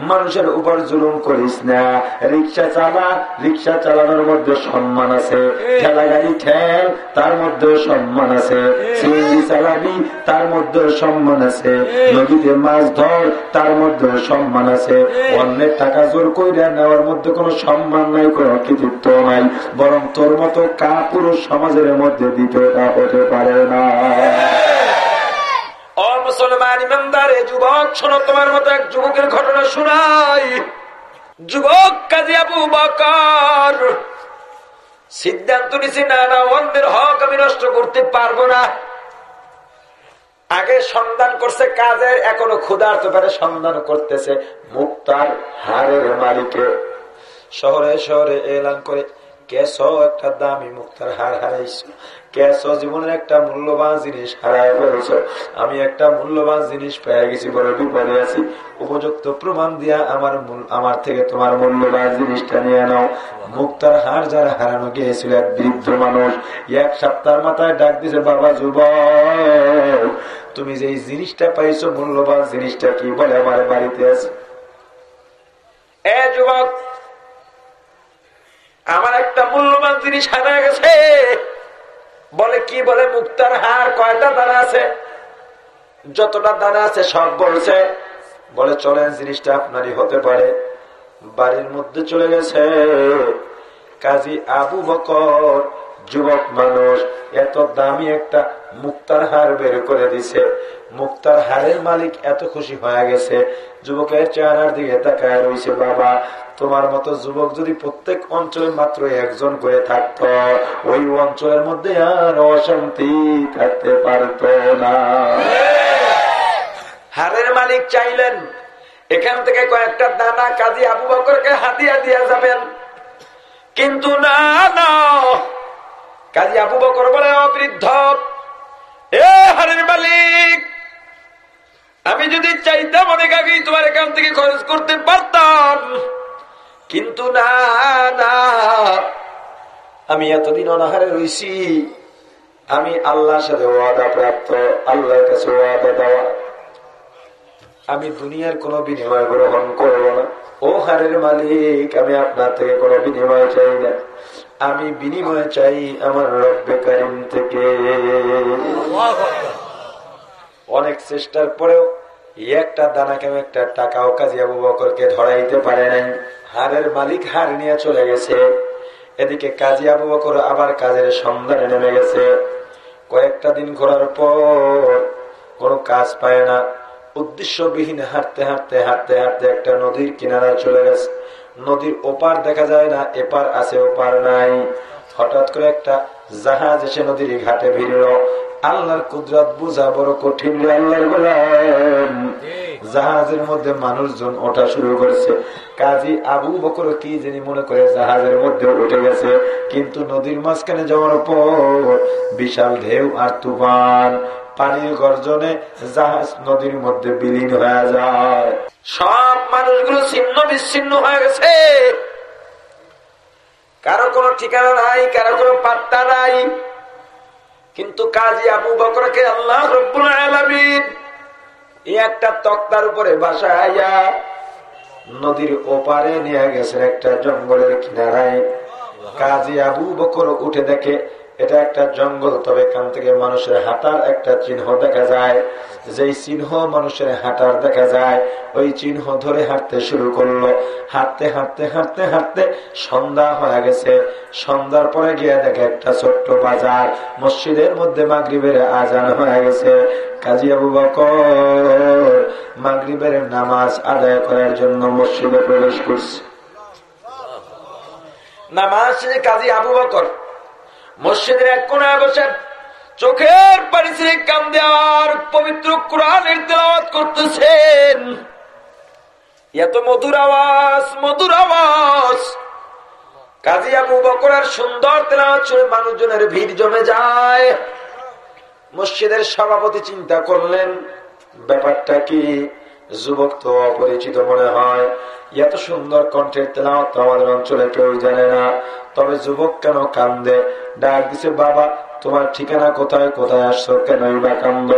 মানুষের উপর জুলুম করিস না। রিক্সা চালা রিক্সা চালানোর মধ্যে সম্মান আছে। ঠেলা গাড়ি ঠেল, তার মধ্যেও সম্মান আছে। চালাবি, তার মধ্যেও সম্মান আছে। নদীতে মাছ ধর, তার মধ্যে সম্মান আছে। অন্যের টাকা জোর কইরা নেওয়ার মধ্যে কোনো সম্মান নাই, কোনো কৃতিত্ব নাই। বরং তোর মতো কাপুরুষ সমাজের মধ্যে দ্বিতীয়টা হতে পারে না। ইমানদারে যুবক, শোনো তোমার মতো এক যুবকের ঘটনা যুবক আবু বকর, সিদ্ধান্ত নিছি, না না হক আমি নষ্ট করতে পারব না। আগে সন্ধান করছে, কাজের এখনও ক্ষুধার্ত পারে সন্ধান করতেছে, মুক্তার হারের মালিকে। শহরে শহরে এলান করে কেস একটা দামি মুক্তার হার হারাইছ। কেস জীবনের একটা মূল্যবান জিনিস হারাই ফেলছ। আমি একটা মূল্যবান জিনিস পেয়ে গেছি বলে বিপদে আছি। উপযুক্ত প্রমাণ দিয়া আমার আমার থেকে তোমার মূল্যবান জিনিসটা নিয়ে নাও। মুক্তার হার যারা হারানো গিয়েছিল এক বৃদ্ধ মানুষ, এক সপ্তাহের মাথায় ডাক দিছে, বাবা যুব তুমি যে জিনিসটা পাইছো, মূল্যবান জিনিসটা কি বলে আমার বাড়িতে আছে? আমার একটা মূল্যবান জিনিস হারা গেছে। বলে কি বলে, মুক্তার হার কয়টা দানা আছে? যতটা দানা আছে সব বলছে। বলে, চলেন, জিনিসটা আপনারই হতে পারে। বাড়ির মধ্যে চলে গেছে। কাজী আবু বকর, যুবক মানুষ, এত দামি একটা মুক্তার হার বের করে দিছে। মুক্তার হারের মালিক এত খুশি হয়ে গেছে। যুবকের চেহারার দিকে তাকায় রয়েছে বাবা। তোমার মতো যুবক যদি প্রত্যেক অঞ্চলে মাত্র একজন করে থাকত, ওই অঞ্চলের মধ্যে আর অশান্তি থাকতে পারত না। হারের মালিক চাইলেন, এখান থেকে কয়েকটা দানা কাজী আবু বকরকে হাতিয়া দিয়া যাবেন। কিন্তু না না। কাজী আবু বকর বলে অবৃদ্ধ এ হারের মালিক, আমি যদি চাইতাম অনেক আগেই তোমার এখান থেকে খরচ করতে পারতাম। কিন্তু না না। আমি এতদিন অনাহারে রয়েছি আমি আল্লাহর সাথে ওয়াদা প্রাপ্ত আল্লাহর কাছে ওয়াদা দেওয়া। আমি দুনিয়ার কোন বিনিময় গ্রহণ করব না। ও হারের মালিক আমি আপনার থেকে কোনো বিনিময় চাই না। আমি বিনিময় চাই আমার রব্বে কারিম থেকে। অনেক চেষ্টার পরেও একটা দানা কেমন একটা টাকাও কাজী আবু বকরকে ধরাইতে পারে নাই। হারের মালিক হার নিয়ে চলে গেছে। এদিকে কাজী আবু বকর আবার কাজের সন্ধানে নেমে গেছে। কয়েকটা দিন ঘোরার পর কোনো কাজ পায় না। উদ্দেশ্যবিহীন হাঁটতে হাঁটতে হাঁটতে হাঁটতে একটা নদীর কিনারায় চলে গেছে। নদীর ওপার দেখা যায় না, এপার আছে, ওপার নাই। হঠাৎ করে একটা জাহাজ এসে নদীর ঘাটে ভিড়ল। আল্লাহর কুদরত বুঝা বড় কঠিন আল্লাহর জাহাজের মধ্যে মানুষজন ওঠা শুরু করেছে। কাজী আবু বকর কি যিনি মনে করে জাহাজের মধ্যে উঠে গেছে কিন্তু নদীর মাঝখানে যাওয়ার পর বিশাল ঢেউ আর তুফান। পানির গর্জনে জাহাজ নদীর মধ্যে বিলীন হয়ে যায়। সব মানুষগুলো ছিন্ন বিচ্ছিন্ন হয়ে গেছে। কারও কোনো ঠিকানা নাই কারও কোনো পাত্তা নাই। কিন্তু কাজী আবু বকরকে আল্লাহ এই একটা তক্তার উপরে বাসা আইয়া নদীর ওপারে নিয়ে গেছে একটা জঙ্গলের কিনারায়। কাজী আবু বকর উঠে দেখে এটা একটা জঙ্গল, তবে এখান থেকে মানুষের হাঁটার একটা চিহ্ন দেখা যায়। যেই চিহ্ন মানুষের হাঁটার দেখা যায়, ওই চিহ্ন ধরে হাঁটতে শুরু করল। হাঁটতে হাঁটতে হাঁটতে হাঁটতে সন্ধ্যা হয়ে গেছে। সন্ধ্যার পরে গিয়ে দেখে একটা ছোট্ট বাজার, মসজিদের মধ্যে মাগরিবের আজান হয়ে গেছে। কাজী আবু বকর মাগরিবের নামাজ আদায় করার জন্য মসজিদে প্রবেশ করছে। নামাজ কাজী আবু বকর মসজিদের এক কোনায় বসে চোখের পানি ছেড়ে কান দেওয়ার পবিত্র কোরআনের তেলাওয়াত করতেছেন। এত মধুর আওয়াজ মধুর আওয়াজ। কাজী আবু বকরের সুন্দর মানুষজনের ভিড় জমে যায়। মসজিদের সভাপতি চিন্তা করলেন, ব্যাপারটা কি? যুবক তো অপরিচিত মনে হয়। এত সুন্দর কণ্ঠের তেলাওয়াত আমাদের অঞ্চলে কেউ জানে না। তবে যুবক কেন কান্দে? ডাক দিছে বাবা তোমার ঠিকানা কোথায়? কোথায় আসছো কেন বা কান্দ?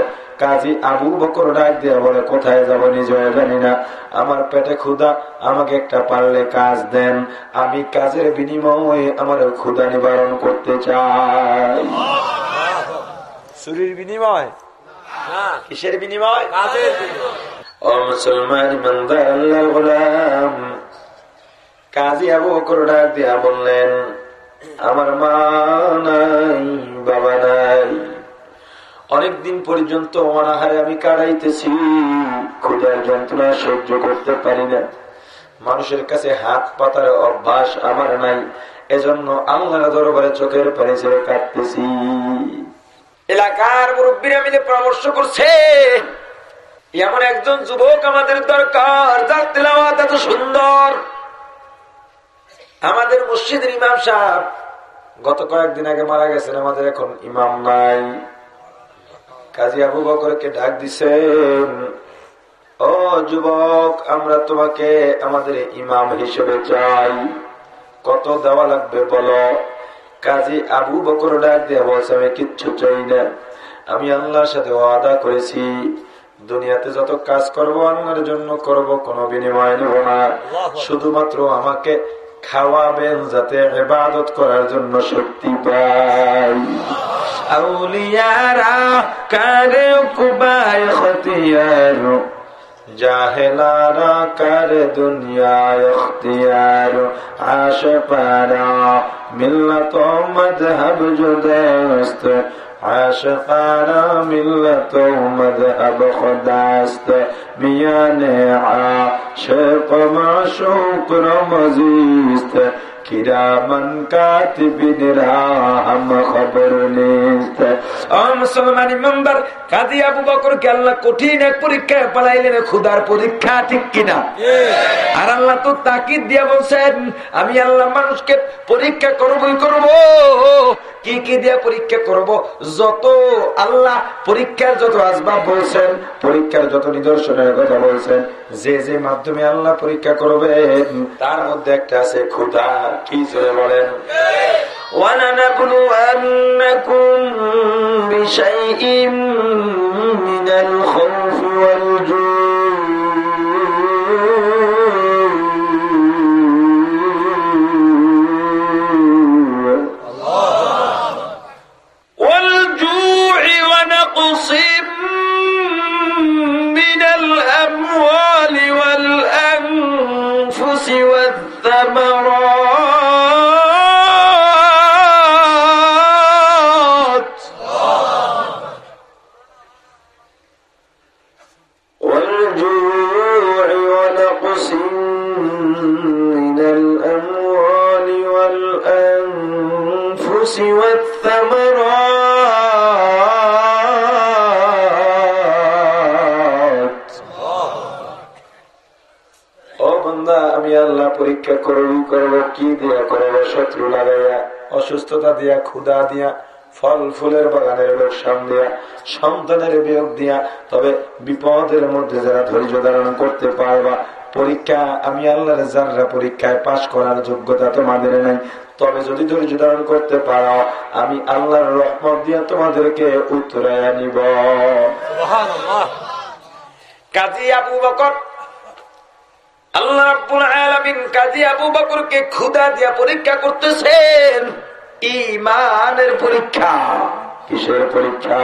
কাজী আবু বকর ডাক দিয়ে বলে কোথায় যাব নিজে জানি না। আমার পেটে ক্ষুদা আমাকে একটা পারলে কাজ দেন। আমি কাজের বিনিময়ে আমার ক্ষুদা নিবারণ করতে চাই। চুরির বিনিময়? কিসের বিনিময়। ও মুসলমান গোলাম। কাজী আবু বকর দিয়া বললেন, আমার মা নাই, বাবা নাই। অনেকদিন পর্যন্ত অনাহারে আমি কাটাইতেছি। ক্ষুদার যন্ত্রণা সহ্য করতে পারি না। মানুষের কাছে হাত পাতার অভ্যাস আমার নাই। এজন্য আল্লাহ দরবারে চোখের পানি ছেড়ে কাটতেছি। এলাকার মুরব্বীরা মিলে পরামর্শ করছে এমন একজন যুবক আমাদের দরকার, যার তেলাওয়াত এত সুন্দর। আমাদের মসজিদের ইমাম সাহেব, গত কয়েকদিন আগে মারা গেছেন, আমাদের এখন ইমাম নাই। কাজী আবু বকরকে ডাক দিছেন, ও যুবক, আমরা তোমাকে আমাদের ইমাম হিসেবে চাই। কত দেওয়া লাগবে বলো? কাজী আবু বকর ডাক দিয়ে বলছে, আমি কিচ্ছু চাই না। আমি আল্লাহর সাথে ওয়াদা করেছি। দুনিয়াতে যত কাজ করব আল্লাহর জন্য করব কোনো বিনিময় নেব না। শুধুমাত্র আমাকে খাওয়াবেন যাতে এবাদত করার জন্য শক্তি পাই। আউলিয়ারা কারে কুবায় খতিয়ার। জাহেলারা কার আশে পারা মিল্লত মজহব জুদে عاشقارا ملت و مذهب خداست. میان عاشق معشوق رمزیست. কঠিন এক পরীক্ষায় পালাইলেন পরীক্ষা ঠিক কিনা? আর আল্লাহ তো তাকিদ দিয়ে বলছেন আমি আল্লাহ মানুষকে পরীক্ষা করবই করব। কি কি দিয়ে পরীক্ষা করব? যত আল্লাহ পরীক্ষার যত আসবাব বলছেন পরীক্ষার যত নিদর্শনের কথা বলছেন যে যে মাধ্যমে আল্লাহ পরীক্ষা করবে তার মধ্যে একটা আছে ক্ষুদা কি জোরে বলেন ولنبلونكم بشيء من الخوف والجوع والجوع ونقص من الأموال والأنفس والثمرات দিয়া ক্ষুদা দিয়া, ফল ফুলের বাগানের লোকসান দিয়া, সন্তানের বিয়োগ দিয়া, তবে বিপদের মধ্যে যারা ধৈর্য ধারণ করতে পারবা, পরীক্ষা, আমি আল্লাহর যারা পরীক্ষায় পাশ করার যোগ্যতা তোমাদের নাই। তবে যদি ধৈর্য ধারণ করতে পারো, আমি আল্লাহর রহমত দিয়ে তোমাদেরকে উত্তরে নিব। কাজী আবু বকর, আল্লাহ কাজী আবু বকরকে ক্ষুধা দিয়া পরীক্ষা করতেছেন। ইমানের পরীক্ষা। কিসের পরীক্ষা?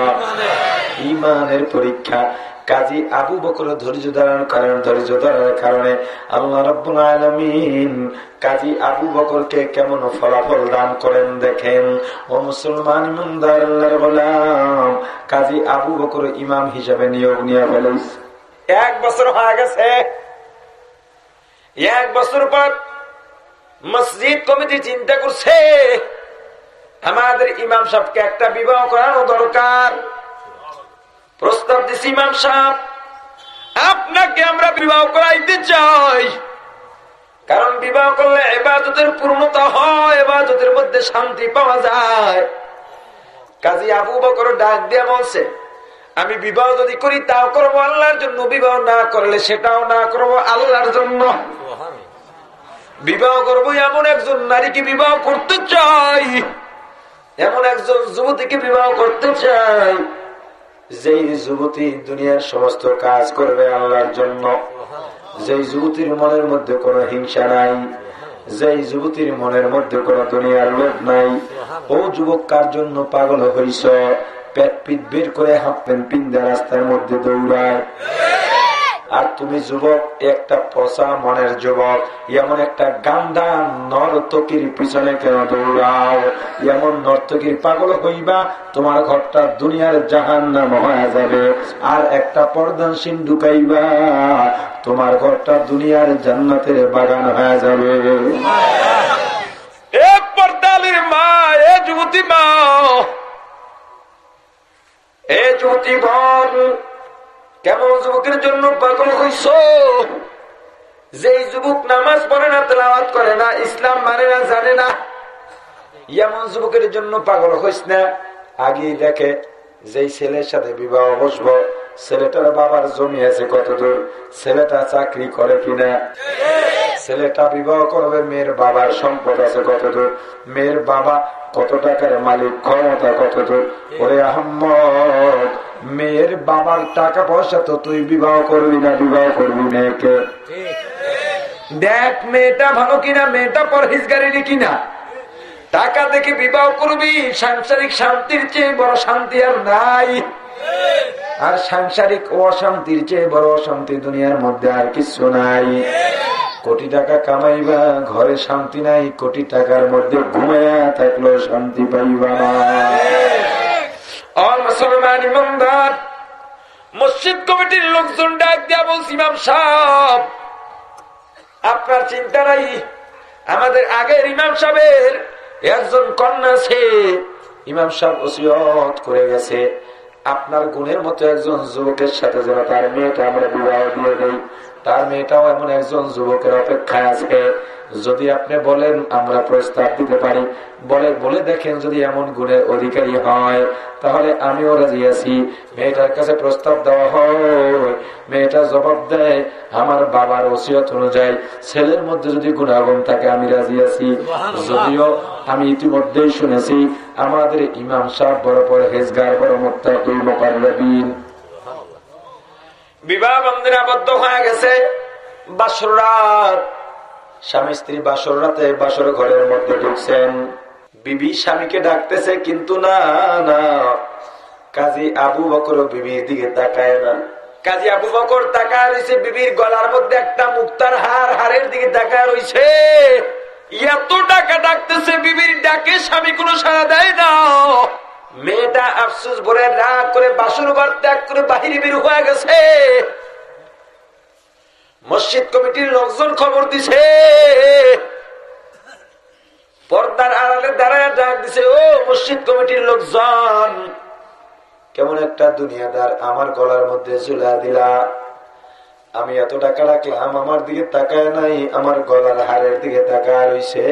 ইমানের। পরীক্ষা। কাজী আবু বকর ধৈর্য ধারণ করেন ধৈর্য ধারণের কারণে আল্লাহ রব্বুল আলমিন কাজী আবু বকরকে কেমন ফলাফল দান করেন দেখেন। ও মুসলমান ইমানদার আল্লাহর গোলাম কাজী আবু বকর ইমাম হিসাবে নিয়োগ নিয়ে ফেলেছে এক বছর হয়ে গেছে। এক বছর পর মসজিদ কমিটি চিন্তা করছে। আমাদের ইমাম সাহকে একটা বিবাহ করানো দরকার। প্রস্তাব দিছি ইমাম সাহ আপনাকে আমরা বিবাহ করাইতে চাই। কারণ বিবাহ করলে এবাদতের পূর্ণতা হয় এবাদতের মধ্যে শান্তি পাওয়া যায়। কাজী আবু বকর ডাক দিয়ে বলছে আমি বিবাহ যদি করি তাও করব আল্লাহর জন্য বিবাহ না করলে সেটাও না করব আল্লাহর জন্য। বিবাহ করব এমন একজন নারীকে বিবাহ করতে চাই। এমন একজন যুবতীকে বিবাহ করতে চাই, যেই যুবতী দুনিয়ার সমস্ত কাজ করবে আল্লাহর জন্য। যেই যুবতীর মনের মধ্যে কোনো হিংসা নাই, যেই যুবতীর মনের মধ্যে কোনো দুনিয়ার লোভ নাই, ও যুবক কার জন্য পাগল হইস পেট পিট বের করে প্যান্ট পিন্দা রাস্তার মধ্যে দৌড়ায়। আর তুমি যুবক একটা পচা মনের যুবক এমন একটা গান্দা নর্তকীর পিছনে কেন দৌড়াও? এমন নর্তকীর পাগল হইবা তোমার ঘরটা দুনিয়ার জাহান নাম হয়ে যাবে। আর একটা পর্দানসীন ঢুকাইবা তোমার ঘরটা দুনিয়ার জান্নাতের বাগান হয়ে যাবে। এক পর্দালির মা এ যুবতী মা। এ যুবতী বল কেমন যুবকের জন্য পাগল হইস যে যুবক নামাজ পড়ে না, তেলাওয়াত করে না, ইসলাম মানে না, জানে না, এমন যুবকের জন্য পাগল হইস না। আগে দেখে, যেই ছেলের সাথে বিবাহ বসবো, ছেলেটার বাবার জমি আছে কতদূর? ছেলেটা চাকরি করে কিনা? ছেলেটা বিবাহ করবে, মেয়ের বাবার সম্পদ আছে কতদূর? মেয়ের বাবা কত টাকার মালিক, ক্ষমতা কতদূর? ওরে আহম্মদ মেয়ের বাবার টাকা পয়সা তো তুই বিবাহ করবি না, বিবাহ করবি মেয়েকে। দেখ, মেয়েটা ভালো কিনা, মেয়েটা পরহিজগারি কিনা। টাকা দেখে বিবাহ করবি, সাংসারিক শান্তির চেয়ে বড় শান্তি আর নাই। আর সাংসারিক অশান্তির চেয়ে বড় অশান্তি দুনিয়ার মধ্যে আর কিছু নাই। কোটি টাকা কামাইবা, ঘরে শান্তি নাই, কোটি টাকার মধ্যে ঘুমাইয়া থাকলেও শান্তি পাইবা মসজিদ কমিটির লোকজন ডাক দিয়া বলছি, ইমাম সাহ আপনার চিন্তা নাই, আমাদের আগের ইমাম সাহেবের একজন কন্যা আছে, ইমাম সাহেব ওসিয়ত করে গেছে। আপনার গুণের মতো একজন যুবকের সাথে যেন তার মেয়েকে আমরা বিবাহ দিয়ে দেই। তার মেয়েটাও এমন একজন যুবকের অপেক্ষায় আছে যদি আপনি বলেন আমরা প্রস্তাব দিতে পারি। বলে বলে দেখেন যদি এমন গুণের অধিকারী হয় তাহলে আমিও রাজি আছি। মেয়েটার কাছে প্রস্তাব দেওয়া হয় মেয়েটা জবাব দেয় আমার বাবার ওসিয়ত অনুযায়ী ছেলের মধ্যে যদি গুণাগুণ থাকে আমি রাজি আছি। যদিও আমি ইতিমধ্যেই শুনেছি আমাদের ইমাম সাহ বড় বড় হেজগার বড় মোত্তাকুল মোকারবিন বিবাহ বন্ধনে আবদ্ধ হয়ে গেছে। বাসর স্বামী স্ত্রী বাসর রাতে বাসর ঘরের মধ্যে ঢুকছেন। বিবি স্বামীকে ডাকতেছে, কিন্তু না না। কাজী আবু বকর বিবির দিকে তাকায় না। কাজী আবু বকর তাকায় রয়েছে, বিবির গলার মধ্যে একটা মুক্তার হার, হারের দিকে তাকায় রয়েছে। এত টাকা ডাকতেছে, বিবির ডাকে স্বামী কোনো সাড়া দেয় না। মেয়েটা আফসুস ভরে রাগ করে বাসুর ঘর ত্যাগ করে বাহিরে বের হয়ে গেছে। মসজিদ কমিটির লোকজন খবর দিছে। পর্দার আড়ালে দাঁড়ায় ডাক দিছে, ও মসজিদ কমিটির লোকজন, কেমন একটা দুনিয়াদার আমার গলার মধ্যে চুলা দিলা। আমি এত টাকা রাখলাম, আমার দিকে তাকায় নাই, আমার গলার হারের দিকে তাকায় রয়েছে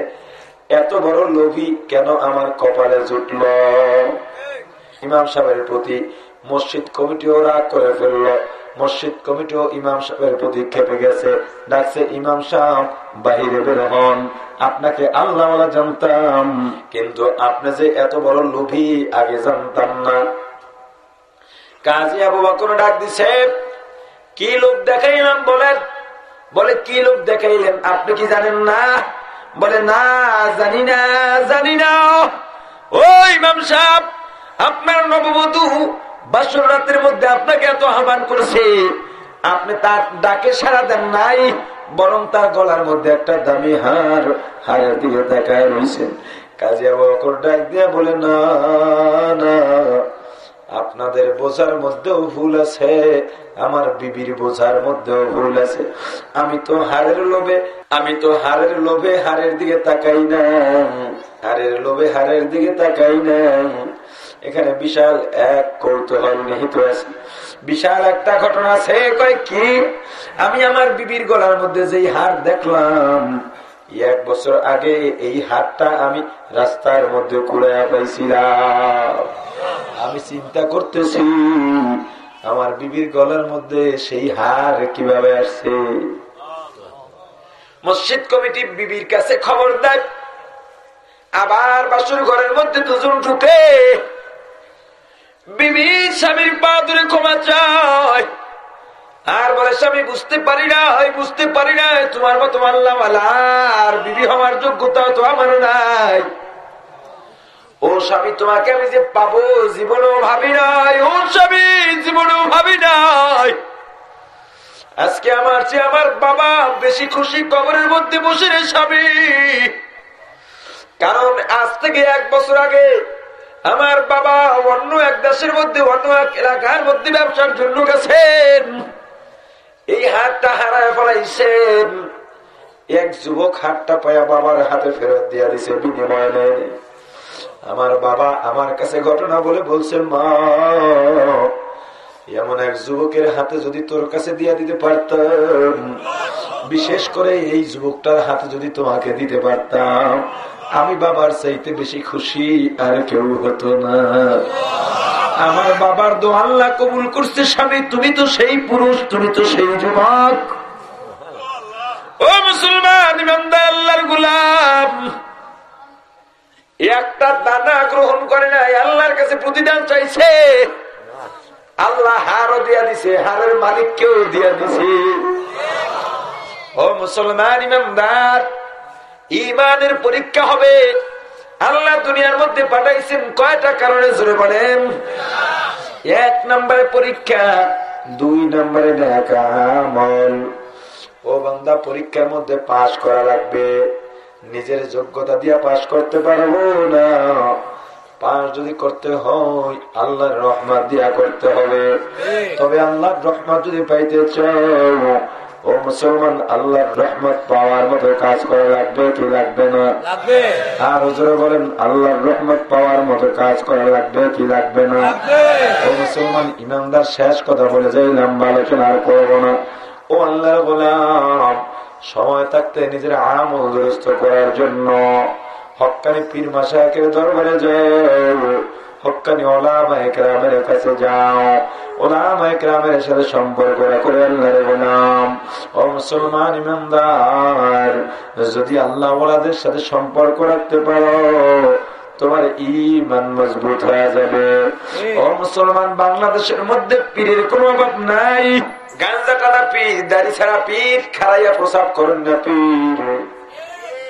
এত বড় লোভী কেন আমার কপালে জুটল? ইমাম সাহেবের প্রতি মসজিদ কমিটিও রাগ করে ফেলল। মসজিদ কমিটিও ইমাম সাহেবের প্রতি খেপে গেছে। ডাকছে, ইমাম সাহেব, বাহিরে বের হন। আপনাকে আল্লাহ জানতাম। কিন্তু আপনি যে এত বড় লোভী, আগে জানতাম না। কাজী আবু বকর ডাক দিছে, কি লোভ দেখাইলাম বলেন? বলে, কি লোভ দেখাইলেন? আপনি কি জানেন না? বলে, না, জানি না জানি না। ওই ইমাম সাহেব, আপনার নববধূ বাসর রাতের মধ্যে আপনাকে এত আহ্বান করেছে। আপনি তার ডাকে সারা দেন নাই, বরং তার গলার মধ্যে একটা দামি হার হারের দিকে দেখায় রয়েছে কাজে ডাক দিয়ে বলে, না না। আপনাদের বোঝার মধ্যেও ভুল আছে, আমার বিবির বোঝার মধ্যেও ভুল আছে। আমি তো হারের লোভে, আমি তো হারের লোভে হারের দিকে তাকাই না। হারের লোভে হারের দিকে তাকাই না। এখানে বিশাল এক কৌতূহল নিহিত আছে। বিশাল একটা ঘটনা সে কয় কি? আমি আমার বিবির গলার মধ্যে যেই হার দেখলাম এক বছর আগে এই হারটা আমি রাস্তার মধ্যে কুড়াইয়া পাইছিলাম। আমি চিন্তা করতেছি, আমার বিবির গলার মধ্যে সেই হার কীভাবে আসছে? মসজিদ কমিটি বিবির কাছে খবর দেয়, আবার বাসুর ঘরের মধ্যে দুজন ঢুকে বিবি স্বামীর পা ধরে ক্ষমা চায়। আর বলে, স্বামী, বুঝতে পারি না, হয় বুঝতে পারি না, তোমার মতো আল্লাহ আর বিবি হওয়ার যোগ্যতা তো আমার নাই। ও স্বামী, তোমাকে আমি যে পাবো জীবনেও ভাবি নাই, ও স্বামী, জীবনেও ভাবি নাই। আজকে আমার চেয়ে আমার বাবা বেশি খুশি কবরের মধ্যে বসে রে স্বামী। কারণ আজ থেকে এক বছর আগে আমার বাবা অন্য এক দেশের মধ্যে, অন্য এক এলাকার মধ্যে ব্যবসার জন্য গেছেন। এই হাতটা হারায় ফেলাইছেন এক যুবক হাতটা পায়া বাবার হাতে ফেরত দিয়া দিছে বিনিময়। আমার বাবা আমার কাছে ঘটনা বলে বলছে, মা, এমন এক যুবকের হাতে যদি তোর কাছে দিয়া দিতে পারতাম, বিশেষ করে এই যুবকটার হাতে যদি তোমাকে দিতে পারতাম, আমি বাবার চাইতে বেশি খুশি আর কেউ হতো না। আমার বাবার দো আল্লাহ কবুল করছে, স্বামী, তুমি তো সেই পুরুষ, তুমি তো সেই যুবক। ও মুসলমান আল্লাহর গুলাম। একটা দানা গ্রহণ করে নাই, আল্লাহর কাছে প্রতিদান চাইছে। আল্লাহ হারও দিয়া দিছে, হারের মালিককেও দিয়া দিছে। ও মুসলমান, ইমানদার, ইমানের পরীক্ষা হবে। আল্লাহ দুনিয়ার মধ্যে পাঠাইছেন কয়টা কারণে জোরে বলেন? এক নম্বরে পরীক্ষা দুই নম্বরে আমল। ও বান্দা পরীক্ষার মধ্যে পাশ করা লাগবে। নিজের যোগ্যতা দিয়া পাশ করতে পারব না। পাশ যদি করতে হয় আল্লাহর রহমত দিয়া করতে হবে। তবে আল্লাহর রহমত যদি পাইতে চাও ও মুসলমান আল্লাহর রহমত পাওয়ার মতো কাজ করা লাগবে কি লাগবে না? আর হুজুরে বলেন আল্লাহর রহমত পাওয়ার মতো কাজ করা লাগবে কি লাগবে না? ও মুসলমান ইমানদার শেষ কথা বলে যাই লম্বা আলোচনা আর করব না। ও আল্লাহর গোলাম সময় থাকতে নিজের আমল দুরস্ত করার জন্য হকানি পীর মাসাকের দরবারে যায় হকানি কাছে যাও। সাথে সম্পর্ক করে আল্লাহরে গোলাম। ও মুসলমান ইমানদার যদি আল্লাহ ওলাদের সাথে সম্পর্ক রাখতে পারো তোমার ইমান মজবুত হয়ে যাবে। ও মুসলমান বাংলাদেশের মধ্যে পীরের কোন অভাব নাই। গাঞ্জা টানা পীর দাড়ি ছাড়া পীর খারাইয়া প্রসাব করেন না পীর।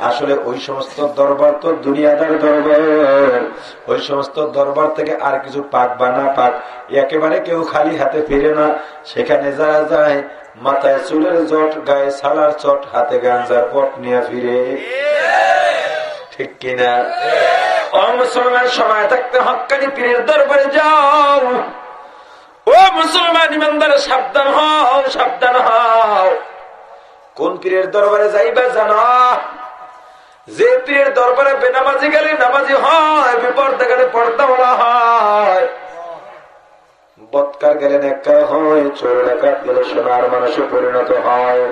আসলে ওই সমস্ত দরবার তো দুনিয়াদার দরবার। ওই সমস্ত দরবার থেকে আর কিছু পাক বা না পাক, একেবারে কেউ খালি হাতে ফিরে না। সেখানে যারা যায়, মাথায় চুলের জট, গায়ে সালার চট, হাতে গাঞ্জার পট নিয়ে ফিরে। ঠিক কিনা? ও সময় থাকতে হকানি পীরের দরবারে যাও। ও মুসলমান, ইমানদার, সাবধান হও সাবধান হও। কোন পীরের দরবারে যাইবা জানা? যে পীরের দরবারে বেনামাজি গেলে নামাজি হয় বিপর্দা গেলে পর্দা বলা হয়। বৎকার গেলে নেকা হয়, চোর ডাকাত গেলে সোনার মানুষে পরিণত হয়।